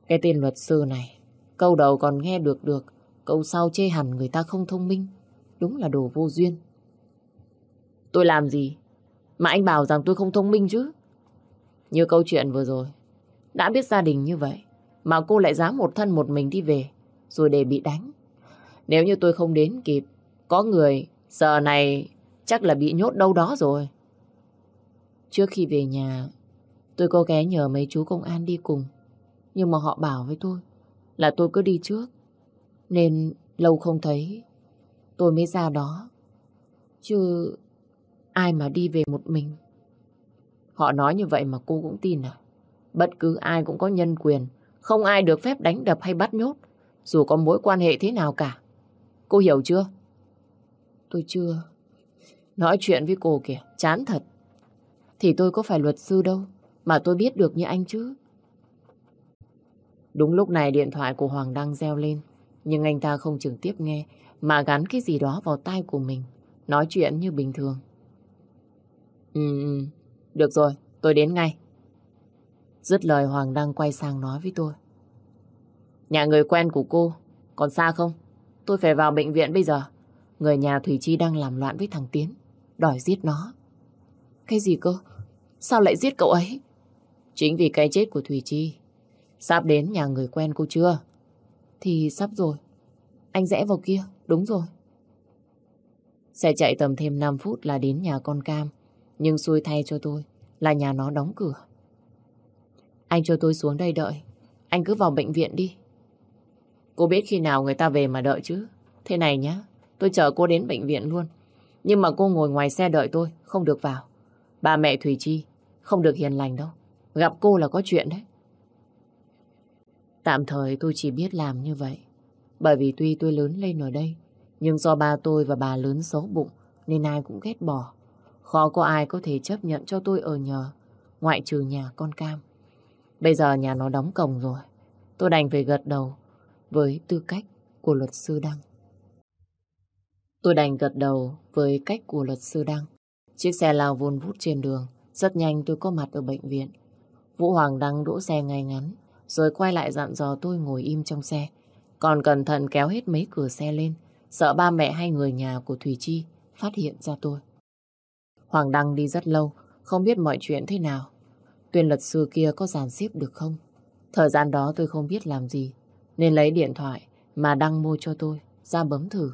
Cái tên luật sư này, câu đầu còn nghe được được, câu sau chê hẳn người ta không thông minh. Đúng là đồ vô duyên. Tôi làm gì? Mà anh bảo rằng tôi không thông minh chứ. Như câu chuyện vừa rồi, đã biết gia đình như vậy, mà cô lại dám một thân một mình đi về, rồi để bị đánh. Nếu như tôi không đến kịp, có người giờ này chắc là bị nhốt đâu đó rồi. Trước khi về nhà, tôi có ghé nhờ mấy chú công an đi cùng. Nhưng mà họ bảo với tôi là tôi cứ đi trước. Nên lâu không thấy, tôi mới ra đó. Chứ ai mà đi về một mình. Họ nói như vậy mà cô cũng tin à? Bất cứ ai cũng có nhân quyền, không ai được phép đánh đập hay bắt nhốt, dù có mối quan hệ thế nào cả. Cô hiểu chưa? Tôi chưa. Nói chuyện với cô kìa, chán thật. Thì tôi có phải luật sư đâu, mà tôi biết được như anh chứ. Đúng lúc này điện thoại của Hoàng đang reo lên, nhưng anh ta không trực tiếp nghe, mà gắn cái gì đó vào tai của mình, nói chuyện như bình thường. Ừ, ừ, được rồi, tôi đến ngay. Dứt lời Hoàng đang quay sang nói với tôi. Nhà người quen của cô, còn xa không? Tôi phải vào bệnh viện bây giờ. Người nhà Thủy Chi đang làm loạn với thằng Tiến, đòi giết nó. Cái gì cơ? Sao lại giết cậu ấy? Chính vì cái chết của Thủy Chi. Sắp đến nhà người quen cô chưa? Thì sắp rồi. Anh rẽ vào kia, đúng rồi. Xe chạy tầm thêm 5 phút là đến nhà con Cam. Nhưng xui thay cho tôi là nhà nó đóng cửa. Anh cho tôi xuống đây đợi. Anh cứ vào bệnh viện đi. Cô biết khi nào người ta về mà đợi chứ. Thế này nhá, tôi chờ cô đến bệnh viện luôn. Nhưng mà cô ngồi ngoài xe đợi tôi, không được vào. Bà mẹ Thủy Chi, không được hiền lành đâu. Gặp cô là có chuyện đấy. Tạm thời tôi chỉ biết làm như vậy. Bởi vì tuy tôi lớn lên ở đây, nhưng do ba tôi và bà lớn xấu bụng, nên ai cũng ghét bỏ. Khó có ai có thể chấp nhận cho tôi ở nhờ, ngoại trừ nhà con Cam. Bây giờ nhà nó đóng cổng rồi. Tôi đành phải gật đầu với tư cách của luật sư Đăng. Tôi đành gật đầu với cách của luật sư Đăng. Chiếc xe lao vun vút trên đường. Rất nhanh tôi có mặt ở bệnh viện. Vũ Hoàng Đăng đỗ xe ngay ngắn, rồi quay lại dặn dò tôi ngồi im trong xe. Còn cẩn thận kéo hết mấy cửa xe lên, sợ ba mẹ hay người nhà của Thùy Chi phát hiện ra tôi. Hoàng Đăng đi rất lâu, không biết mọi chuyện thế nào. Tuyên luật sư kia có giàn xếp được không? Thời gian đó tôi không biết làm gì, nên lấy điện thoại mà Đăng mua cho tôi, ra bấm thử.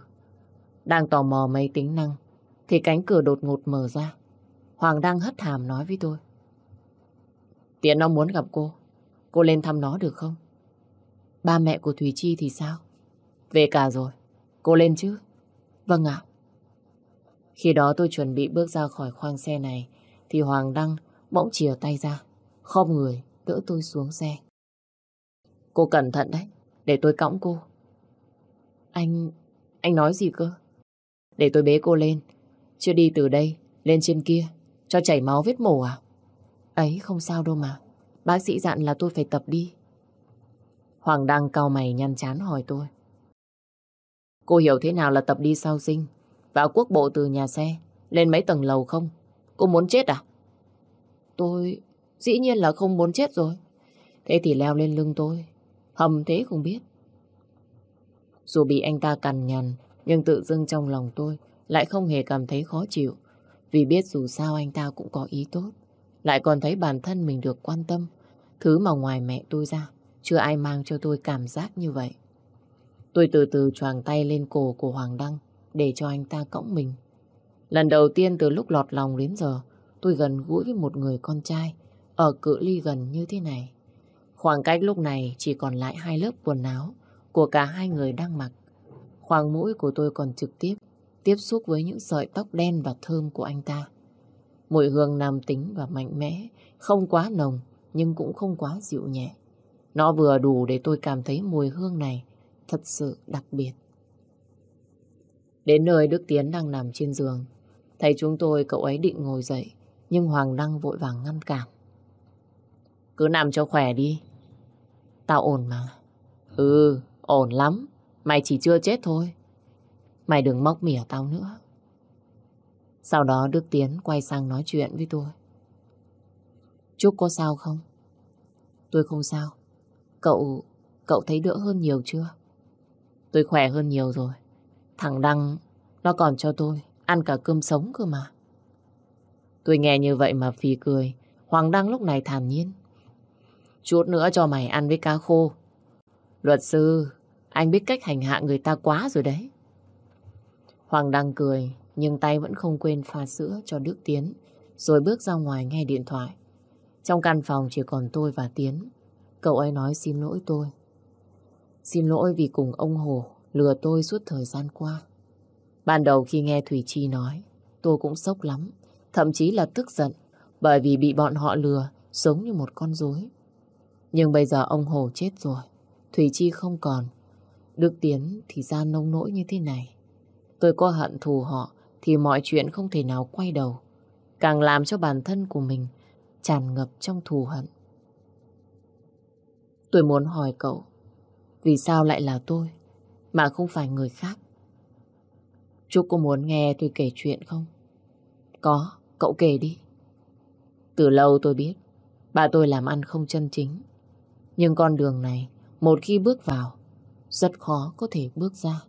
Đang tò mò mấy tính năng, thì cánh cửa đột ngột mở ra. Hoàng Đăng hất hàm nói với tôi. Tiện nó muốn gặp cô, cô lên thăm nó được không? Ba mẹ của Thùy Chi thì sao? Về cả rồi, cô lên chứ? Vâng ạ. Khi đó tôi chuẩn bị bước ra khỏi khoang xe này, thì Hoàng Đăng bỗng chìa tay ra, khom người, đỡ tôi xuống xe. Cô cẩn thận đấy, để tôi cõng cô. Anh... anh nói gì cơ? Để tôi bế cô lên, chưa đi từ đây, lên trên kia, cho chảy máu vết mổ à? Ấy không sao đâu mà, bác sĩ dặn là tôi phải tập đi. Hoàng đang cau mày nhăn chán hỏi tôi. Cô hiểu thế nào là tập đi sau sinh? Vào quốc bộ từ nhà xe, lên mấy tầng lầu không? Cô muốn chết à? Tôi dĩ nhiên là không muốn chết rồi. Thế thì leo lên lưng tôi. Hầm thế không biết. Dù bị anh ta cằn nhằn, nhưng tự dưng trong lòng tôi lại không hề cảm thấy khó chịu. Vì biết dù sao anh ta cũng có ý tốt. Lại còn thấy bản thân mình được quan tâm. Thứ mà ngoài mẹ tôi ra, chưa ai mang cho tôi cảm giác như vậy. Tôi từ từ choàng tay lên cổ của Hoàng Đăng để cho anh ta cõng mình. Lần đầu tiên từ lúc lọt lòng đến giờ, tôi gần gũi với một người con trai ở cự ly gần như thế này. Khoảng cách lúc này chỉ còn lại hai lớp quần áo của cả hai người đang mặc. Khoảng mũi của tôi còn trực tiếp tiếp xúc với những sợi tóc đen và thơm của anh ta. Mùi hương nam tính và mạnh mẽ, không quá nồng nhưng cũng không quá dịu nhẹ. Nó vừa đủ để tôi cảm thấy mùi hương này thật sự đặc biệt. Đến nơi Đức Tiến đang nằm trên giường. Thấy chúng tôi cậu ấy định ngồi dậy, nhưng Hoàng Đăng vội vàng ngăn cản. Cứ nằm cho khỏe đi. Tao ổn mà. Ừ, ổn lắm. Mày chỉ chưa chết thôi. Mày đừng móc mỉa tao nữa. Sau đó Đức Tiến quay sang nói chuyện với tôi. Trúc có sao không? Tôi không sao. Cậu, cậu thấy đỡ hơn nhiều chưa? Tôi khỏe hơn nhiều rồi. Thằng Đăng, nó còn cho tôi ăn cả cơm sống cơ mà. Tôi nghe như vậy mà phì cười. Hoàng Đăng lúc này thản nhiên. Chút nữa cho mày ăn với cá khô. Luật sư, anh biết cách hành hạ người ta quá rồi đấy. Hoàng Đăng cười, nhưng tay vẫn không quên pha sữa cho Đức Tiến, rồi bước ra ngoài nghe điện thoại. Trong căn phòng chỉ còn tôi và Tiến. Cậu ấy nói xin lỗi tôi. Xin lỗi vì cùng ông Hồ lừa tôi suốt thời gian qua. Ban đầu khi nghe Thủy Chi nói, tôi cũng sốc lắm, thậm chí là tức giận, bởi vì bị bọn họ lừa, giống như một con rối. Nhưng bây giờ ông Hồ chết rồi, Thủy Chi không còn. Đức Tiến thì ra nông nỗi như thế này. Tôi có hận thù họ thì mọi chuyện không thể nào quay đầu. Càng làm cho bản thân của mình tràn ngập trong thù hận. Tôi muốn hỏi cậu, vì sao lại là tôi, mà không phải người khác? Chúc có muốn nghe tôi kể chuyện không? Có, cậu kể đi. Từ lâu tôi biết, bà tôi làm ăn không chân chính. Nhưng con đường này, một khi bước vào, rất khó có thể bước ra.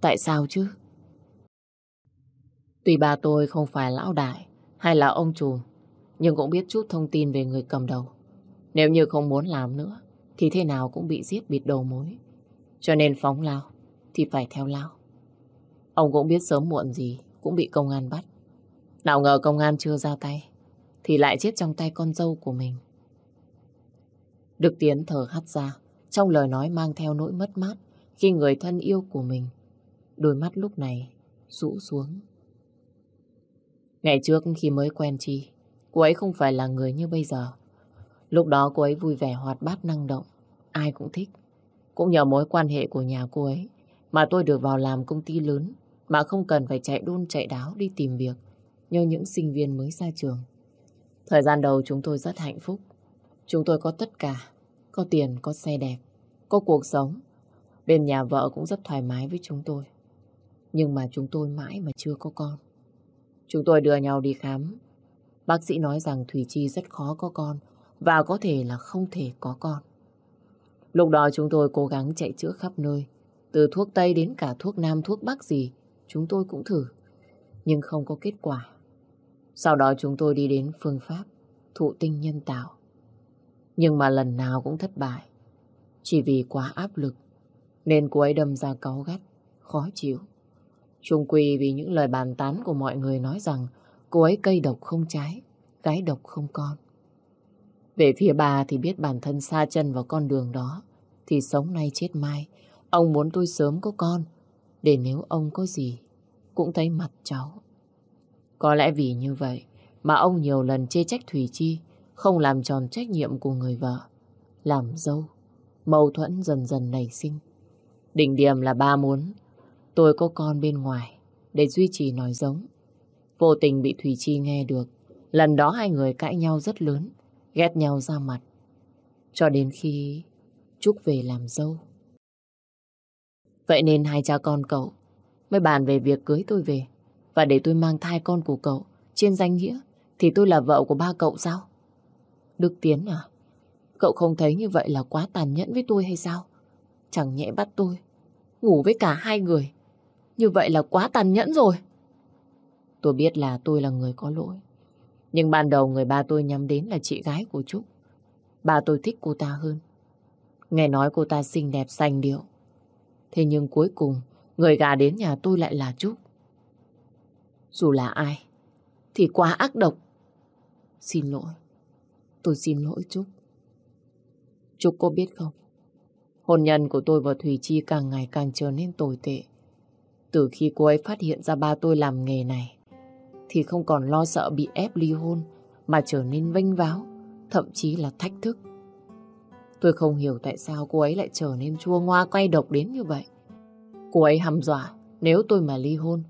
Tại sao chứ? Tuy bà tôi không phải lão đại hay là ông chủ, nhưng cũng biết chút thông tin về người cầm đầu. Nếu như không muốn làm nữa, thì thế nào cũng bị giết bịt đầu mối. Cho nên phóng lao, thì phải theo lao. Ông cũng biết sớm muộn gì cũng bị công an bắt. Nào ngờ công an chưa ra tay, thì lại chết trong tay con dâu của mình. Đức Tiến thở hắt ra, trong lời nói mang theo nỗi mất mát khi người thân yêu của mình. Đôi mắt lúc này rũ xuống. Ngày trước khi mới quen Chi, cô ấy không phải là người như bây giờ. Lúc đó cô ấy vui vẻ hoạt bát năng động, ai cũng thích. Cũng nhờ mối quan hệ của nhà cô ấy mà tôi được vào làm công ty lớn mà không cần phải chạy đôn chạy đáo đi tìm việc như những sinh viên mới ra trường. Thời gian đầu chúng tôi rất hạnh phúc. Chúng tôi có tất cả, có tiền, có xe đẹp, có cuộc sống. Bên nhà vợ cũng rất thoải mái với chúng tôi. Nhưng mà chúng tôi mãi mà chưa có con. Chúng tôi đưa nhau đi khám. Bác sĩ nói rằng Thủy Chi rất khó có con và có thể là không thể có con. Lúc đó chúng tôi cố gắng chạy chữa khắp nơi. Từ thuốc Tây đến cả thuốc Nam, thuốc Bắc gì, chúng tôi cũng thử. Nhưng không có kết quả. Sau đó chúng tôi đi đến phương pháp thụ tinh nhân tạo. Nhưng mà lần nào cũng thất bại. Chỉ vì quá áp lực nên cô ấy đâm ra cáu gắt, khó chịu. Trung quy vì những lời bàn tán của mọi người nói rằng cô ấy cây độc không trái, gái độc không con. Về phía bà thì biết bản thân xa chân vào con đường đó, thì sống nay chết mai. Ông muốn tôi sớm có con, để nếu ông có gì, cũng thấy mặt cháu. Có lẽ vì như vậy mà ông nhiều lần chê trách Thủy Chi, không làm tròn trách nhiệm của người vợ. Làm dâu, mâu thuẫn dần dần nảy sinh. Đỉnh điểm là ba muốn tôi có con bên ngoài để duy trì nói giống. Vô tình bị Thủy Chi nghe được. Lần đó hai người cãi nhau rất lớn, ghét nhau ra mặt. Cho đến khi Trúc về làm dâu. Vậy nên hai cha con cậu mới bàn về việc cưới tôi về và để tôi mang thai con của cậu trên danh nghĩa thì tôi là vợ của ba cậu sao? Đức Tiến à, cậu không thấy như vậy là quá tàn nhẫn với tôi hay sao? Chẳng nhẽ bắt tôi ngủ với cả hai người. Như vậy là quá tàn nhẫn rồi. Tôi biết là tôi là người có lỗi. Nhưng ban đầu người ba tôi nhắm đến là chị gái của Trúc. Ba tôi thích cô ta hơn. Nghe nói cô ta xinh đẹp xanh điệu. Thế nhưng cuối cùng, người gà đến nhà tôi lại là Trúc. Dù là ai, thì quá ác độc. Xin lỗi. Tôi xin lỗi Trúc. Trúc cô biết không? Hôn nhân của tôi và Thủy Chi càng ngày càng trở nên tồi tệ. Từ khi cô ấy phát hiện ra ba tôi làm nghề này, thì không còn lo sợ bị ép ly hôn, mà trở nên vinh váo, thậm chí là thách thức. Tôi không hiểu tại sao cô ấy lại trở nên chua ngoa quay độc đến như vậy. Cô ấy hăm dọa, nếu tôi mà ly hôn,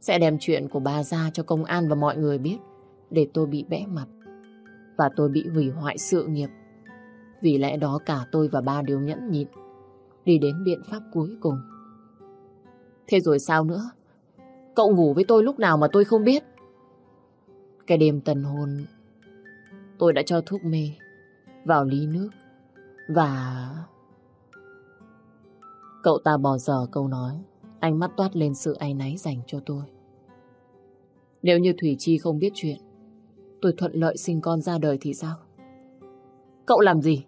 sẽ đem chuyện của bà ra cho công an và mọi người biết, để tôi bị bẽ mặt. Và tôi bị hủy hoại sự nghiệp. Vì lẽ đó cả tôi và ba đều nhẫn nhịn, đi đến biện pháp cuối cùng. Thế rồi sao nữa? Cậu ngủ với tôi lúc nào mà tôi không biết? Cái đêm tần hôn, tôi đã cho thuốc mê vào ly nước và... Cậu ta bỏ dở câu nói, ánh mắt toát lên sự áy náy dành cho tôi. Nếu như Thủy Chi không biết chuyện, tôi thuận lợi sinh con ra đời thì sao? Cậu làm gì?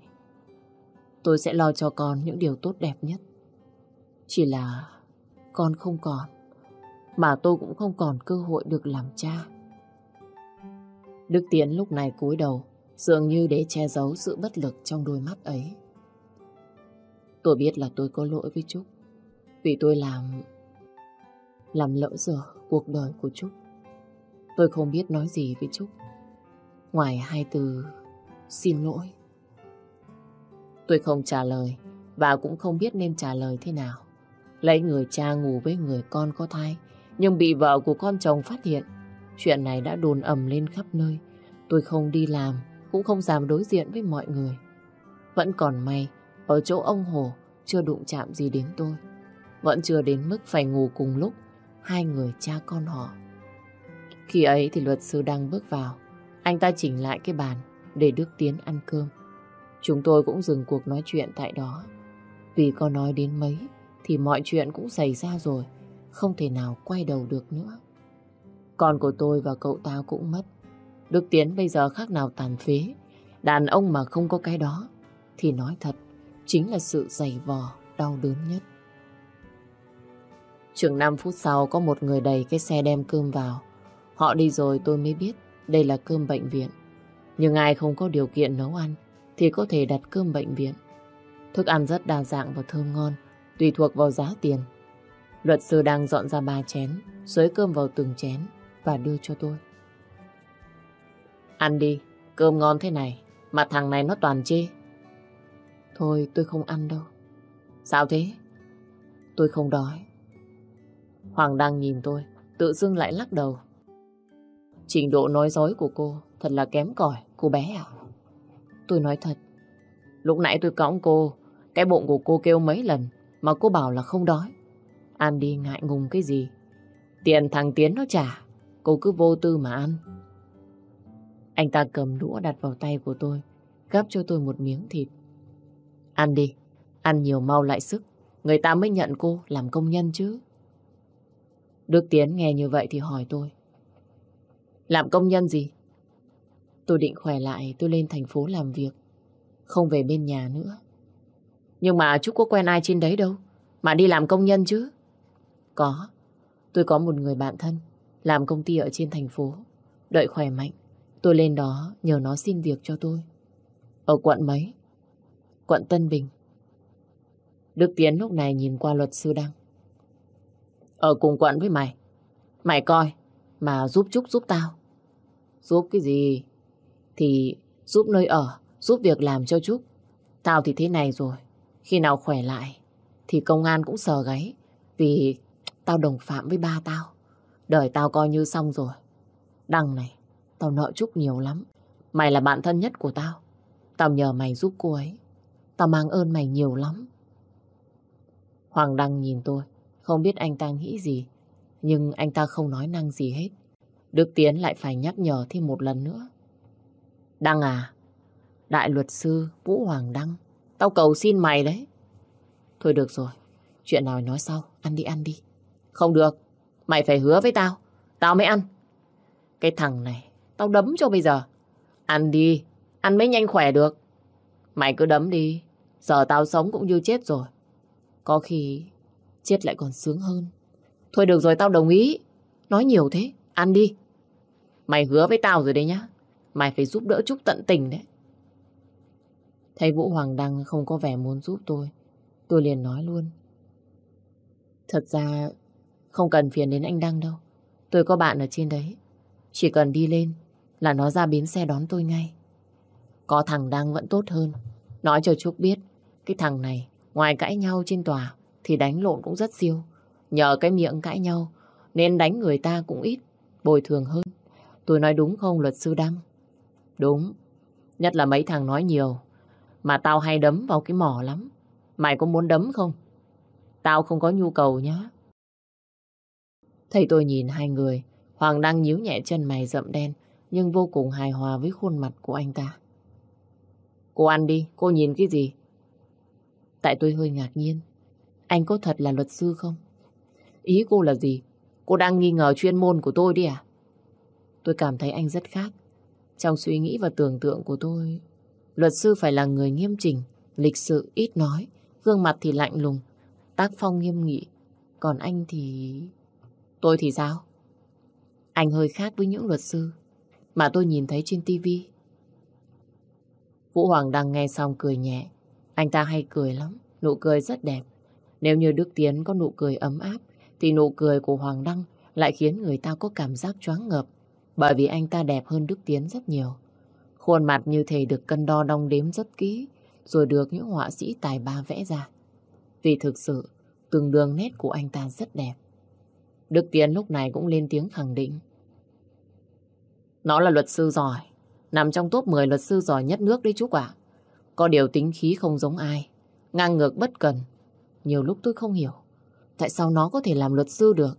Tôi sẽ lo cho con những điều tốt đẹp nhất. Chỉ là con không còn, mà tôi cũng không còn cơ hội được làm cha. Đức Tiến lúc này cúi đầu, dường như để che giấu sự bất lực trong đôi mắt ấy. Tôi biết là tôi có lỗi với Trúc, vì tôi làm... làm lỡ dở cuộc đời của Trúc. Tôi không biết nói gì với Trúc, ngoài hai từ xin lỗi. Tôi không trả lời, và cũng không biết nên trả lời thế nào. Lấy người cha ngủ với người con có thai, nhưng bị vợ của con chồng phát hiện. Chuyện này đã đồn ầm lên khắp nơi. Tôi không đi làm, cũng không dám đối diện với mọi người. Vẫn còn may, ở chỗ ông Hồ chưa đụng chạm gì đến tôi. Vẫn chưa đến mức phải ngủ cùng lúc, hai người cha con họ. Khi ấy thì luật sư đang bước vào. Anh ta chỉnh lại cái bàn để Đức Tiến ăn cơm. Chúng tôi cũng dừng cuộc nói chuyện tại đó. Vì có nói đến mấy thì mọi chuyện cũng xảy ra rồi, không thể nào quay đầu được nữa. Con của tôi và cậu ta cũng mất. Đức Tiến bây giờ khác nào tàn phế. Đàn ông mà không có cái đó thì nói thật chính là sự dày vò, đau đớn nhất. Chừng 5 phút sau có một người đầy cái xe đem cơm vào. Họ đi rồi tôi mới biết đây là cơm bệnh viện. Nhưng ai không có điều kiện nấu ăn thì có thể đặt cơm bệnh viện. Thức ăn rất đa dạng và thơm ngon, tùy thuộc vào giá tiền. Luật sư đang dọn ra ba chén, xới cơm vào từng chén và đưa cho tôi. Ăn đi, cơm ngon thế này, mà thằng này nó toàn chê. Thôi tôi không ăn đâu. Sao thế? Tôi không đói. Hoàng đang nhìn tôi, tự dưng lại lắc đầu. Trình độ nói dối của cô thật là kém cỏi, cô bé à? Tôi nói thật. Lúc nãy tôi cõng cô, cái bụng của cô kêu mấy lần mà cô bảo là không đói. Ăn đi ngại ngùng cái gì. Tiền thằng Tiến nó trả, cô cứ vô tư mà ăn. Anh ta cầm đũa đặt vào tay của tôi, gắp cho tôi một miếng thịt. Ăn đi, ăn nhiều mau lại sức, người ta mới nhận cô làm công nhân chứ. Đức Tiến nghe như vậy thì hỏi tôi. Làm công nhân gì? Tôi định khỏe lại, tôi lên thành phố làm việc, không về bên nhà nữa. Nhưng mà chú có quen ai trên đấy đâu, mà đi làm công nhân chứ? Có, tôi có một người bạn thân, làm công ty ở trên thành phố. Đợi khỏe mạnh, tôi lên đó nhờ nó xin việc cho tôi. Ở quận mấy? Quận Tân Bình. Đức Tiến lúc này nhìn qua luật sư Đăng. Ở cùng quận với mày. Mày coi, mà giúp Trúc giúp tao. Giúp cái gì? Thì giúp nơi ở, giúp việc làm cho Trúc. Tao thì thế này rồi. Khi nào khỏe lại, thì công an cũng sờ gáy. Vì tao đồng phạm với ba tao. Đời tao coi như xong rồi. Đăng này, tao nợ Trúc nhiều lắm. Mày là bạn thân nhất của tao. Tao nhờ mày giúp cô ấy. Tao mang ơn mày nhiều lắm. Hoàng Đăng nhìn tôi, không biết anh ta nghĩ gì. Nhưng anh ta không nói năng gì hết. Đức Tiến lại phải nhắc nhở thêm một lần nữa. Đăng à, đại luật sư Vũ Hoàng Đăng, tao cầu xin mày đấy. Thôi được rồi, chuyện nào nói sau, ăn đi ăn đi. Không được, mày phải hứa với tao, tao mới ăn. Cái thằng này, tao đấm cho bây giờ. Ăn đi, ăn mới nhanh khỏe được. Mày cứ đấm đi, giờ tao sống cũng như chết rồi. Có khi chết lại còn sướng hơn. Thôi được rồi, tao đồng ý. Nói nhiều thế, ăn đi. Mày hứa với tao rồi đấy nhá. Mày phải giúp đỡ Trúc tận tình đấy. Thấy Vũ Hoàng Đăng không có vẻ muốn giúp tôi. Tôi liền nói luôn. Thật ra không cần phiền đến anh Đăng đâu. Tôi có bạn ở trên đấy. Chỉ cần đi lên là nó ra bến xe đón tôi ngay. Có thằng Đăng vẫn tốt hơn. Nói cho Trúc biết, cái thằng này ngoài cãi nhau trên tòa thì đánh lộn cũng rất siêu. Nhờ cái miệng cãi nhau nên đánh người ta cũng ít, bồi thường hơn. Tôi nói đúng không luật sư Đăng? Đúng. Nhất là mấy thằng nói nhiều. Mà tao hay đấm vào cái mỏ lắm. Mày có muốn đấm không? Tao không có nhu cầu nhá. Thầy tôi nhìn hai người. Hoàng đang nhíu nhẹ chân mày rậm đen. Nhưng vô cùng hài hòa với khuôn mặt của anh ta. Cô ăn đi, cô nhìn cái gì? Tại tôi hơi ngạc nhiên. Anh có thật là luật sư không? Ý cô là gì? Cô đang nghi ngờ chuyên môn của tôi đi à? Tôi cảm thấy anh rất khác. Trong suy nghĩ và tưởng tượng của tôi, luật sư phải là người nghiêm chỉnh, lịch sự, ít nói, gương mặt thì lạnh lùng, tác phong nghiêm nghị. Còn anh thì... Tôi thì sao? Anh hơi khác với những luật sư mà tôi nhìn thấy trên tivi. Vũ Hoàng đang nghe xong cười nhẹ. Anh ta hay cười lắm, nụ cười rất đẹp. Nếu như Đức Tiến có nụ cười ấm áp, thì nụ cười của Hoàng Đăng lại khiến người ta có cảm giác choáng ngợp. Bởi vì anh ta đẹp hơn Đức Tiến rất nhiều. Khuôn mặt như thể được cân đo đong đếm rất kỹ, rồi được những họa sĩ tài ba vẽ ra. Vì thực sự, từng đường nét của anh ta rất đẹp. Đức Tiến lúc này cũng lên tiếng khẳng định. Nó là luật sư giỏi, nằm trong top 10 luật sư giỏi nhất nước đấy chú ạ. Có điều tính khí không giống ai, ngang ngược bất cần. Nhiều lúc tôi không hiểu, tại sao nó có thể làm luật sư được.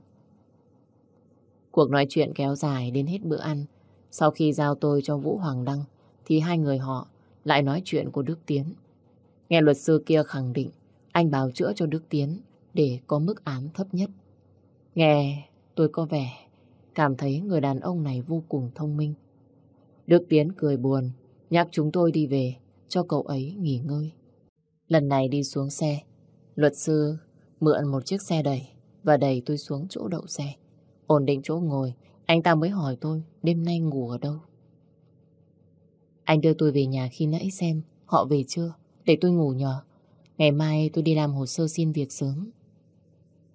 Cuộc nói chuyện kéo dài đến hết bữa ăn. Sau khi giao tôi cho Vũ Hoàng Đăng, thì hai người họ lại nói chuyện của Đức Tiến. Nghe luật sư kia khẳng định anh bào chữa cho Đức Tiến để có mức án thấp nhất. Nghe tôi có vẻ cảm thấy người đàn ông này vô cùng thông minh. Đức Tiến cười buồn, nhắc chúng tôi đi về cho cậu ấy nghỉ ngơi. Lần này đi xuống xe, luật sư mượn một chiếc xe đẩy và đẩy tôi xuống chỗ đậu xe. Ổn định chỗ ngồi, anh ta mới hỏi tôi đêm nay ngủ ở đâu. Anh đưa tôi về nhà khi nãy xem họ về chưa, để tôi ngủ nhờ. Ngày mai tôi đi làm hồ sơ xin việc sớm.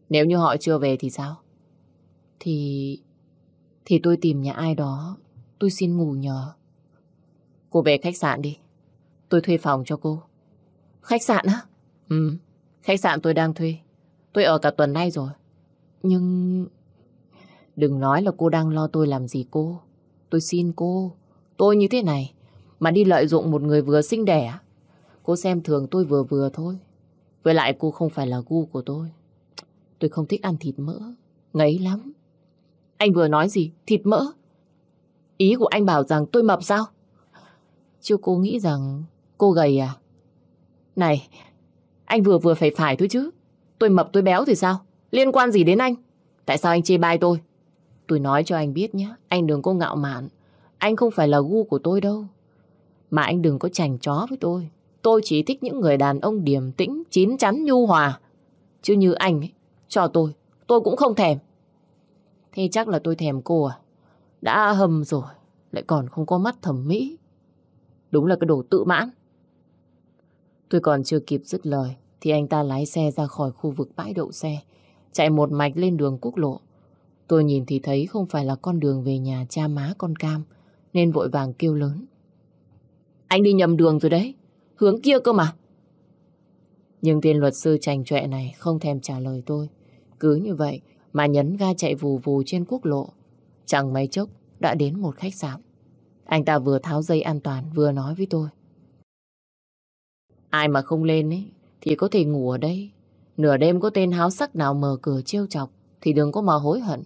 Nếu như họ chưa về thì sao? Thì... Thì tôi tìm nhà ai đó, tôi xin ngủ nhờ. Cô về khách sạn đi. Tôi thuê phòng cho cô. Khách sạn á? Ừ, khách sạn tôi đang thuê. Tôi ở cả tuần nay rồi. Nhưng... Đừng nói là cô đang lo tôi làm gì cô. Tôi xin cô. Tôi như thế này. Mà đi lợi dụng một người vừa sinh đẻ. Cô xem thường tôi vừa vừa thôi. Với lại cô không phải là gu của tôi. Tôi không thích ăn thịt mỡ. Ngấy lắm. Anh vừa nói gì? Thịt mỡ? Ý của anh bảo rằng tôi mập sao? Chứ cô nghĩ rằng cô gầy à? Này, anh vừa vừa phải phải thôi chứ. Tôi mập tôi béo thì sao? Liên quan gì đến anh? Tại sao anh chê bai tôi? Tôi nói cho anh biết nhé, anh đừng có ngạo mạn. Anh không phải là gu của tôi đâu. Mà anh đừng có chành chó với tôi. Tôi chỉ thích những người đàn ông điềm tĩnh, chín chắn, nhu hòa. Chứ như anh ấy, cho tôi, tôi cũng không thèm. Thế chắc là tôi thèm cô à? Đã hầm rồi, lại còn không có mắt thẩm mỹ. Đúng là cái đồ tự mãn. Tôi còn chưa kịp dứt lời, thì anh ta lái xe ra khỏi khu vực bãi đậu xe, chạy một mạch lên đường quốc lộ. Tôi nhìn thì thấy không phải là con đường về nhà cha má con Cam, nên vội vàng kêu lớn. Anh đi nhầm đường rồi đấy, hướng kia cơ mà. Nhưng tên luật sư trành trọe này không thèm trả lời tôi. Cứ như vậy mà nhấn ga chạy vù vù trên quốc lộ. Chẳng mấy chốc đã đến một khách sạn. Anh ta vừa tháo dây an toàn vừa nói với tôi. Ai mà không lên ấy thì có thể ngủ ở đây. Nửa đêm có tên háo sắc nào mở cửa trêu chọc thì đừng có mà hối hận.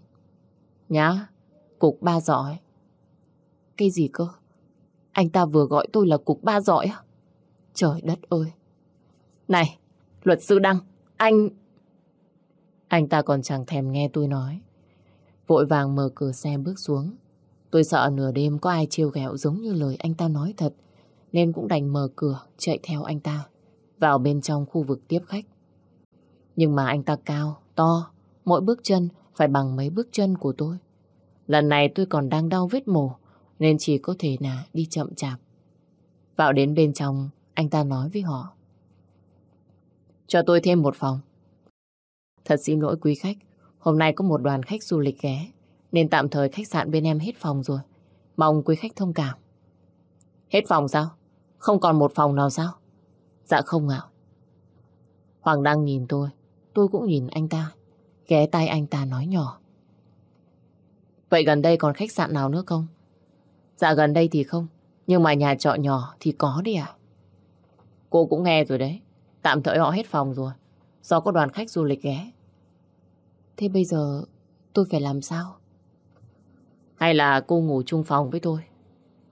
Nhá, cục ba giỏi. Cái gì cơ? Anh ta vừa gọi tôi là cục ba giỏi á? Trời đất ơi! Này, luật sư Đăng, anh... Anh ta còn chẳng thèm nghe tôi nói. Vội vàng mở cửa xe bước xuống. Tôi sợ nửa đêm có ai trêu ghẹo giống như lời anh ta nói thật, nên cũng đành mở cửa chạy theo anh ta, vào bên trong khu vực tiếp khách. Nhưng mà anh ta cao, to, mỗi bước chân phải bằng mấy bước chân của tôi. Lần này tôi còn đang đau vết mổ, nên chỉ có thể là đi chậm chạp. Vào đến bên trong, anh ta nói với họ. Cho tôi thêm một phòng. Thật xin lỗi quý khách, hôm nay có một đoàn khách du lịch ghé, nên tạm thời khách sạn bên em hết phòng rồi. Mong quý khách thông cảm. Hết phòng sao? Không còn một phòng nào sao? Dạ không ạ. Hoàng đang nhìn tôi, tôi cũng nhìn anh ta. Ghé tay anh ta nói nhỏ. Vậy gần đây còn khách sạn nào nữa không? Dạ gần đây thì không, nhưng mà nhà trọ nhỏ thì có đi à? Cô cũng nghe rồi đấy, tạm thời họ hết phòng rồi, do có đoàn khách du lịch ghé. Thế bây giờ tôi phải làm sao? Hay là cô ngủ chung phòng với tôi?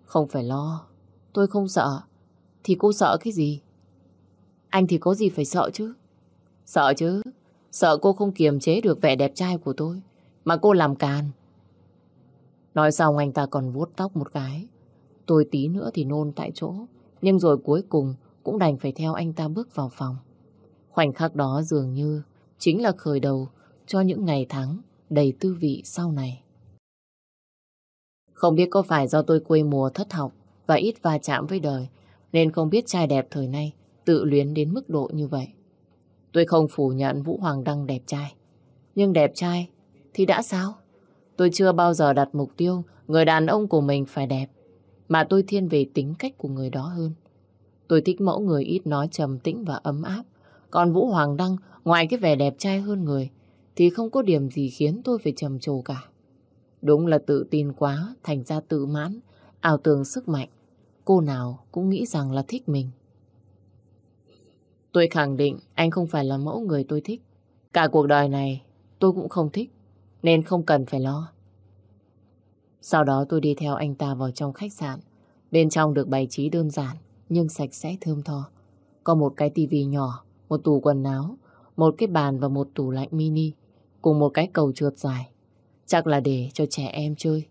Không phải lo, tôi không sợ. Thì cô sợ cái gì? Anh thì có gì phải sợ chứ? Sợ chứ, sợ cô không kiềm chế được vẻ đẹp trai của tôi, mà cô làm càn. Nói xong anh ta còn vuốt tóc một cái. Tôi tí nữa thì nôn tại chỗ, nhưng rồi cuối cùng cũng đành phải theo anh ta bước vào phòng. Khoảnh khắc đó dường như chính là khởi đầu cho những ngày tháng đầy tư vị sau này. Không biết có phải do tôi quê mùa thất học và ít va chạm với đời, nên không biết trai đẹp thời nay tự luyến đến mức độ như vậy. Tôi không phủ nhận Vũ Hoàng Đăng đẹp trai. Nhưng đẹp trai thì đã sao? Tôi chưa bao giờ đặt mục tiêu người đàn ông của mình phải đẹp, mà tôi thiên về tính cách của người đó hơn. Tôi thích mẫu người ít nói trầm tĩnh và ấm áp. Còn Vũ Hoàng Đăng, ngoài cái vẻ đẹp trai hơn người, thì không có điểm gì khiến tôi phải trầm trồ cả. Đúng là tự tin quá, thành ra tự mãn, ảo tưởng sức mạnh. Cô nào cũng nghĩ rằng là thích mình. Tôi khẳng định anh không phải là mẫu người tôi thích. Cả cuộc đời này tôi cũng không thích, nên không cần phải lo. Sau đó tôi đi theo anh ta vào trong khách sạn. Bên trong được bày trí đơn giản, nhưng sạch sẽ thơm tho. Có một cái tivi nhỏ, một tủ quần áo, một cái bàn và một tủ lạnh mini, cùng một cái cầu trượt dài. Chắc là để cho trẻ em chơi.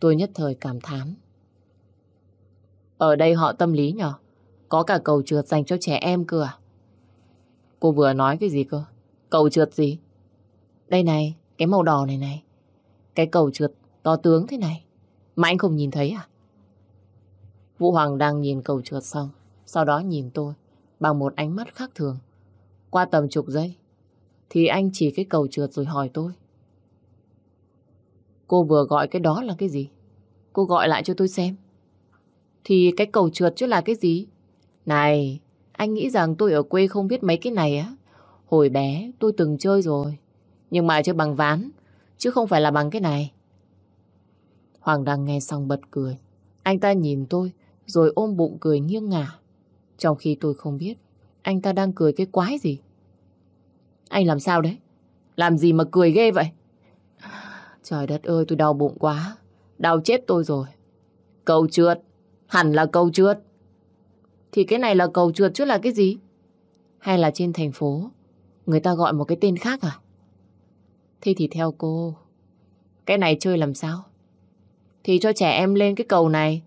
Tôi nhất thời cảm thán. Ở đây họ tâm lý nhở? Có cả cầu trượt dành cho trẻ em cơ à? Cô vừa nói cái gì cơ? Cầu trượt gì? Đây này, cái màu đỏ này này. Cái cầu trượt to tướng thế này. Mà anh không nhìn thấy à? Vũ Hoàng đang nhìn cầu trượt xong. Sau đó nhìn tôi bằng một ánh mắt khác thường. Qua tầm chục giây thì anh chỉ cái cầu trượt rồi hỏi tôi. Cô vừa gọi cái đó là cái gì? Cô gọi lại cho tôi xem. Thì cái cầu trượt chứ là cái gì? Này, anh nghĩ rằng tôi ở quê không biết mấy cái này á. Hồi bé tôi từng chơi rồi. Nhưng mà chơi bằng ván, chứ không phải là bằng cái này. Hoàng Đăng nghe xong bật cười. Anh ta nhìn tôi, rồi ôm bụng cười nghiêng ngả. Trong khi tôi không biết, anh ta đang cười cái quái gì. Anh làm sao đấy? Làm gì mà cười ghê vậy? Trời đất ơi, tôi đau bụng quá. Đau chết tôi rồi. Cầu trượt. Hẳn là cầu trượt. Thì cái này là cầu trượt chứ là cái gì? Hay là trên thành phố người ta gọi một cái tên khác à? Thế thì theo cô, cái này chơi làm sao? Thì cho trẻ em lên cái cầu này,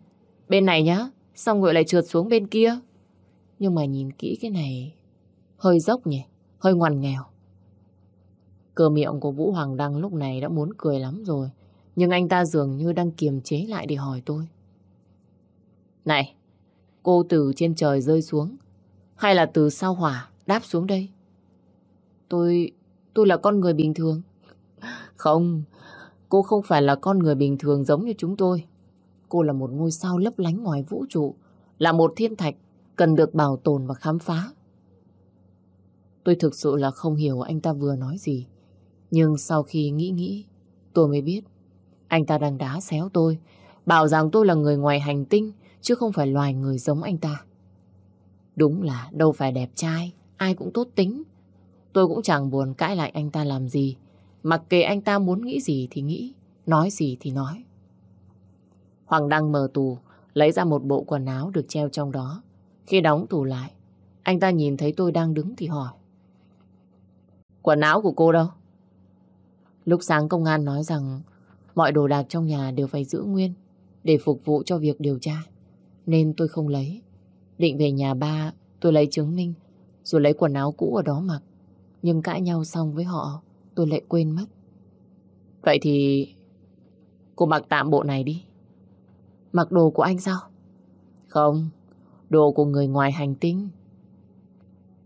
bên này nhá, xong rồi lại trượt xuống bên kia. Nhưng mà nhìn kỹ cái này, hơi dốc nhỉ, hơi ngoằn nghèo. Cơ miệng của Vũ Hoàng Đăng lúc này đã muốn cười lắm rồi, nhưng anh ta dường như đang kiềm chế lại để hỏi tôi. Này, cô từ trên trời rơi xuống, hay là từ sao hỏa đáp xuống đây? Tôi, tôi là con người bình thường. Không, cô không phải là con người bình thường giống như chúng tôi. Cô là một ngôi sao lấp lánh ngoài vũ trụ, là một thiên thạch cần được bảo tồn và khám phá. Tôi thực sự là không hiểu anh ta vừa nói gì. Nhưng sau khi nghĩ nghĩ, tôi mới biết anh ta đang đá xéo tôi, bảo rằng tôi là người ngoài hành tinh, chứ không phải loài người giống anh ta. Đúng là đâu phải đẹp trai, ai cũng tốt tính. Tôi cũng chẳng buồn cãi lại anh ta làm gì. Mặc kệ anh ta muốn nghĩ gì thì nghĩ, nói gì thì nói. Hoàng Đăng mở tù, lấy ra một bộ quần áo được treo trong đó. Khi đóng tù lại, anh ta nhìn thấy tôi đang đứng thì hỏi. Quần áo của cô đâu? Lúc sáng công an nói rằng mọi đồ đạc trong nhà đều phải giữ nguyên để phục vụ cho việc điều tra. Nên tôi không lấy. Định về nhà ba, tôi lấy chứng minh, rồi lấy quần áo cũ ở đó mặc. Nhưng cãi nhau xong với họ, tôi lại quên mất. Vậy thì cô mặc tạm bộ này đi. Mặc đồ của anh sao? Không, đồ của người ngoài hành tinh.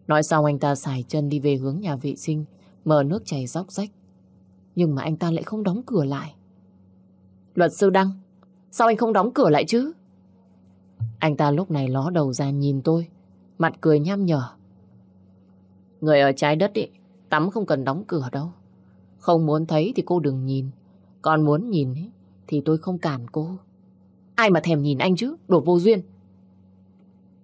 Nói xong anh ta xài chân đi về hướng nhà vệ sinh, mở nước chảy róc rách. Nhưng mà anh ta lại không đóng cửa lại. Luật sư Đăng, sao anh không đóng cửa lại chứ? Anh ta lúc này ló đầu ra nhìn tôi, mặt cười nham nhở. Người ở trái đất ý, tắm không cần đóng cửa đâu. Không muốn thấy thì cô đừng nhìn. Còn muốn nhìn ý, thì tôi không cản cô. Ai mà thèm nhìn anh chứ, đồ vô duyên.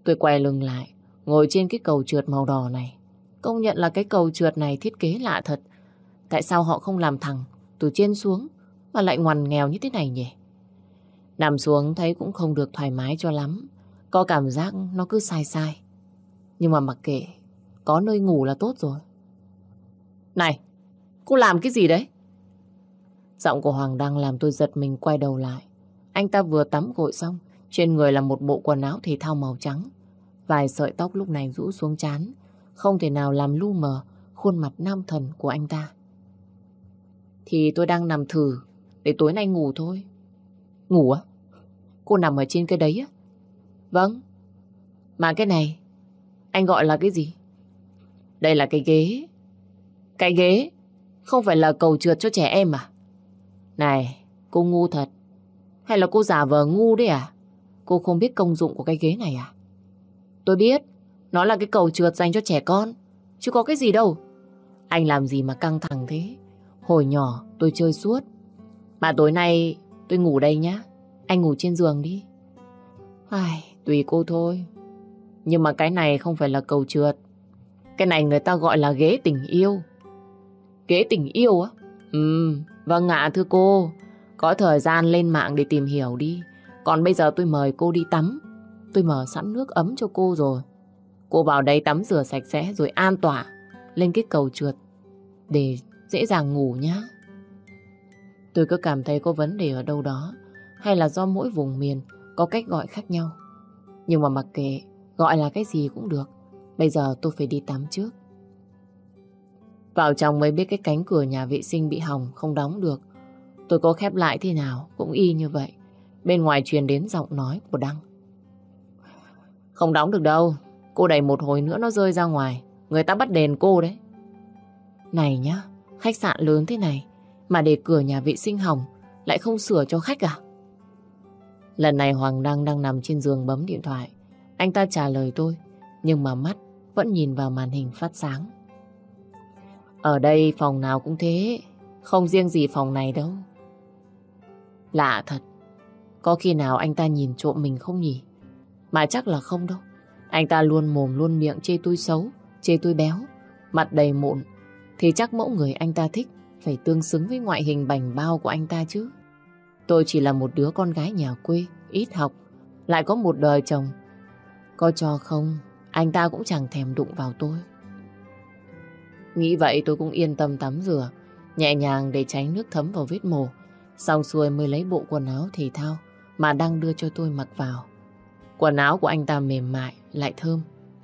Tôi quay lưng lại, ngồi trên cái cầu trượt màu đỏ này. Công nhận là cái cầu trượt này thiết kế lạ thật. Tại sao họ không làm thẳng từ trên xuống mà lại ngoằn nghèo như thế này nhỉ? Nằm xuống thấy cũng không được thoải mái cho lắm. Có cảm giác nó cứ sai sai. Nhưng mà mặc kệ, có nơi ngủ là tốt rồi. Này, cô làm cái gì đấy? Giọng của Hoàng Đăng làm tôi giật mình quay đầu lại. Anh ta vừa tắm gội xong, trên người là một bộ quần áo thể thao màu trắng. Vài sợi tóc lúc này rũ xuống chán, không thể nào làm lu mờ khuôn mặt nam thần của anh ta. Thì tôi đang nằm thử, để tối nay ngủ thôi. Ngủ á? Cô nằm ở trên cái đấy á? Vâng. Mà cái này, anh gọi là cái gì? Đây là cái ghế. Cái ghế? Không phải là cầu trượt cho trẻ em à? Này, cô ngu thật. Hay là cô giả vờ ngu đấy à? Cô không biết công dụng của cái ghế này à? Tôi biết, nó là cái cầu trượt dành cho trẻ con. Chứ có cái gì đâu. Anh làm gì mà căng thẳng thế? Hồi nhỏ tôi chơi suốt. Mà tối nay tôi ngủ đây nhá. Anh ngủ trên giường đi. Ai, tùy cô thôi. Nhưng mà cái này không phải là cầu trượt. Cái này người ta gọi là ghế tình yêu. Ghế tình yêu á? Ừ, vâng ạ thưa cô. Có thời gian lên mạng để tìm hiểu đi. Còn bây giờ tôi mời cô đi tắm. Tôi mở sẵn nước ấm cho cô rồi. Cô vào đây tắm rửa sạch sẽ rồi an tỏa lên cái cầu trượt để dễ dàng ngủ nhá. Tôi cứ cảm thấy có vấn đề ở đâu đó hay là do mỗi vùng miền có cách gọi khác nhau. Nhưng mà mặc kệ gọi là cái gì cũng được. Bây giờ tôi phải đi tắm trước. Vào trong mới biết cái cánh cửa nhà vệ sinh bị hỏng không đóng được. Tôi có khép lại thế nào cũng y như vậy. Bên ngoài truyền đến giọng nói của Đăng. Không đóng được đâu. Cô đẩy một hồi nữa nó rơi ra ngoài. Người ta bắt đền cô đấy. Này nhá, khách sạn lớn thế này mà để cửa nhà vệ sinh hỏng lại không sửa cho khách à? Lần này Hoàng Đăng đang nằm trên giường bấm điện thoại. Anh ta trả lời tôi, nhưng mà mắt vẫn nhìn vào màn hình phát sáng. Ở đây phòng nào cũng thế, không riêng gì phòng này đâu. Lạ thật, có khi nào anh ta nhìn trộm mình không nhỉ? Mà chắc là không đâu. Anh ta luôn mồm luôn miệng chê tôi xấu, chê tôi béo, mặt đầy mụn. Thì chắc mẫu người anh ta thích phải tương xứng với ngoại hình bành bao của anh ta chứ. Tôi chỉ là một đứa con gái nhà quê, ít học, lại có một đời chồng. Có cho không, anh ta cũng chẳng thèm đụng vào tôi. Nghĩ vậy tôi cũng yên tâm tắm rửa, nhẹ nhàng để tránh nước thấm vào vết mồ, Xong xuôi mới lấy bộ quần áo thể thao mà đang đưa cho tôi mặc vào. Quần áo của anh ta mềm mại, lại thơm.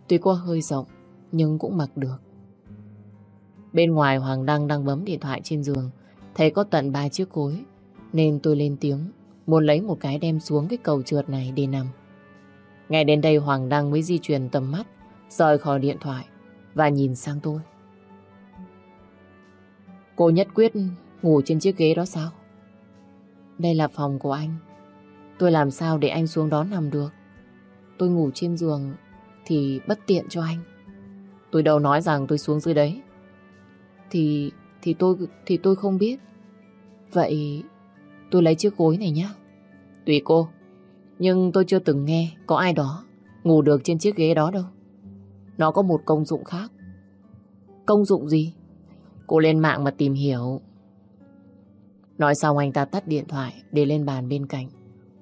Tuy có hơi rộng, nhưng cũng mặc được. Bên ngoài Hoàng Đăng đang bấm điện thoại trên giường. Thấy có tận ba chiếc cối. Nên tôi lên tiếng. Muốn lấy một cái đem xuống cái cầu trượt này để nằm. Ngay đến đây Hoàng Đăng mới di chuyển tầm mắt. Rời khỏi điện thoại. Và nhìn sang tôi. Cô nhất quyết ngủ trên chiếc ghế đó sao? Đây là phòng của anh. Tôi làm sao để anh xuống đó nằm được? Tôi ngủ trên giường thì bất tiện cho anh. Tôi đâu nói rằng tôi xuống dưới đấy. Thì thì tôi thì tôi không biết. Vậy tôi lấy chiếc gối này nhé. Tùy cô. Nhưng tôi chưa từng nghe có ai đó ngủ được trên chiếc ghế đó đâu. Nó có một công dụng khác. Công dụng gì? Cô lên mạng mà tìm hiểu. Nói xong anh ta tắt điện thoại để lên bàn bên cạnh.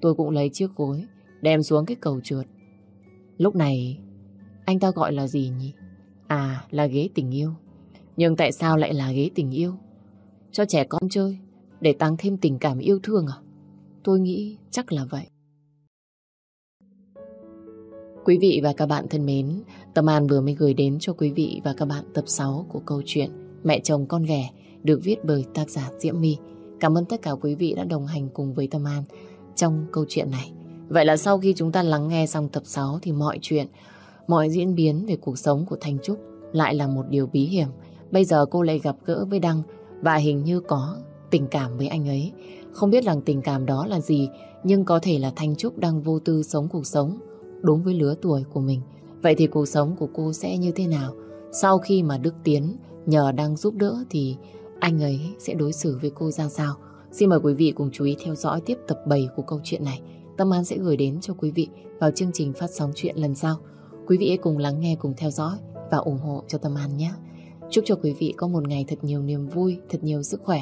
Tôi cũng lấy chiếc gối, đem xuống cái cầu trượt. Lúc này, anh ta gọi là gì nhỉ? À là ghế tình yêu. Nhưng tại sao lại là ghế tình yêu? Cho trẻ con chơi để tăng thêm tình cảm yêu thương à? Tôi nghĩ chắc là vậy. Quý vị và các bạn thân mến, Tâm An vừa mới gửi đến cho quý vị và các bạn tập 6 của câu chuyện Mẹ chồng con ghẻ được viết bởi tác giả Diễm My. Cảm ơn tất cả quý vị đã đồng hành cùng với Tâm An trong câu chuyện này. Vậy là sau khi chúng ta lắng nghe xong tập 6 thì mọi chuyện, mọi diễn biến về cuộc sống của Thanh Trúc lại là một điều bí hiểm. Bây giờ cô lại gặp gỡ với Đăng và hình như có tình cảm với anh ấy. Không biết rằng tình cảm đó là gì, nhưng có thể là Thanh Trúc đang vô tư sống cuộc sống đúng với lứa tuổi của mình. Vậy thì cuộc sống của cô sẽ như thế nào? Sau khi mà Đức Tiến nhờ đang giúp đỡ thì anh ấy sẽ đối xử với cô ra sao? Xin mời quý vị cùng chú ý theo dõi tiếp tập 7 của câu chuyện này. Tâm An sẽ gửi đến cho quý vị vào chương trình phát sóng chuyện lần sau. Quý vị hãy cùng lắng nghe, cùng theo dõi và ủng hộ cho Tâm An nhé. Chúc cho quý vị có một ngày thật nhiều niềm vui, thật nhiều sức khỏe.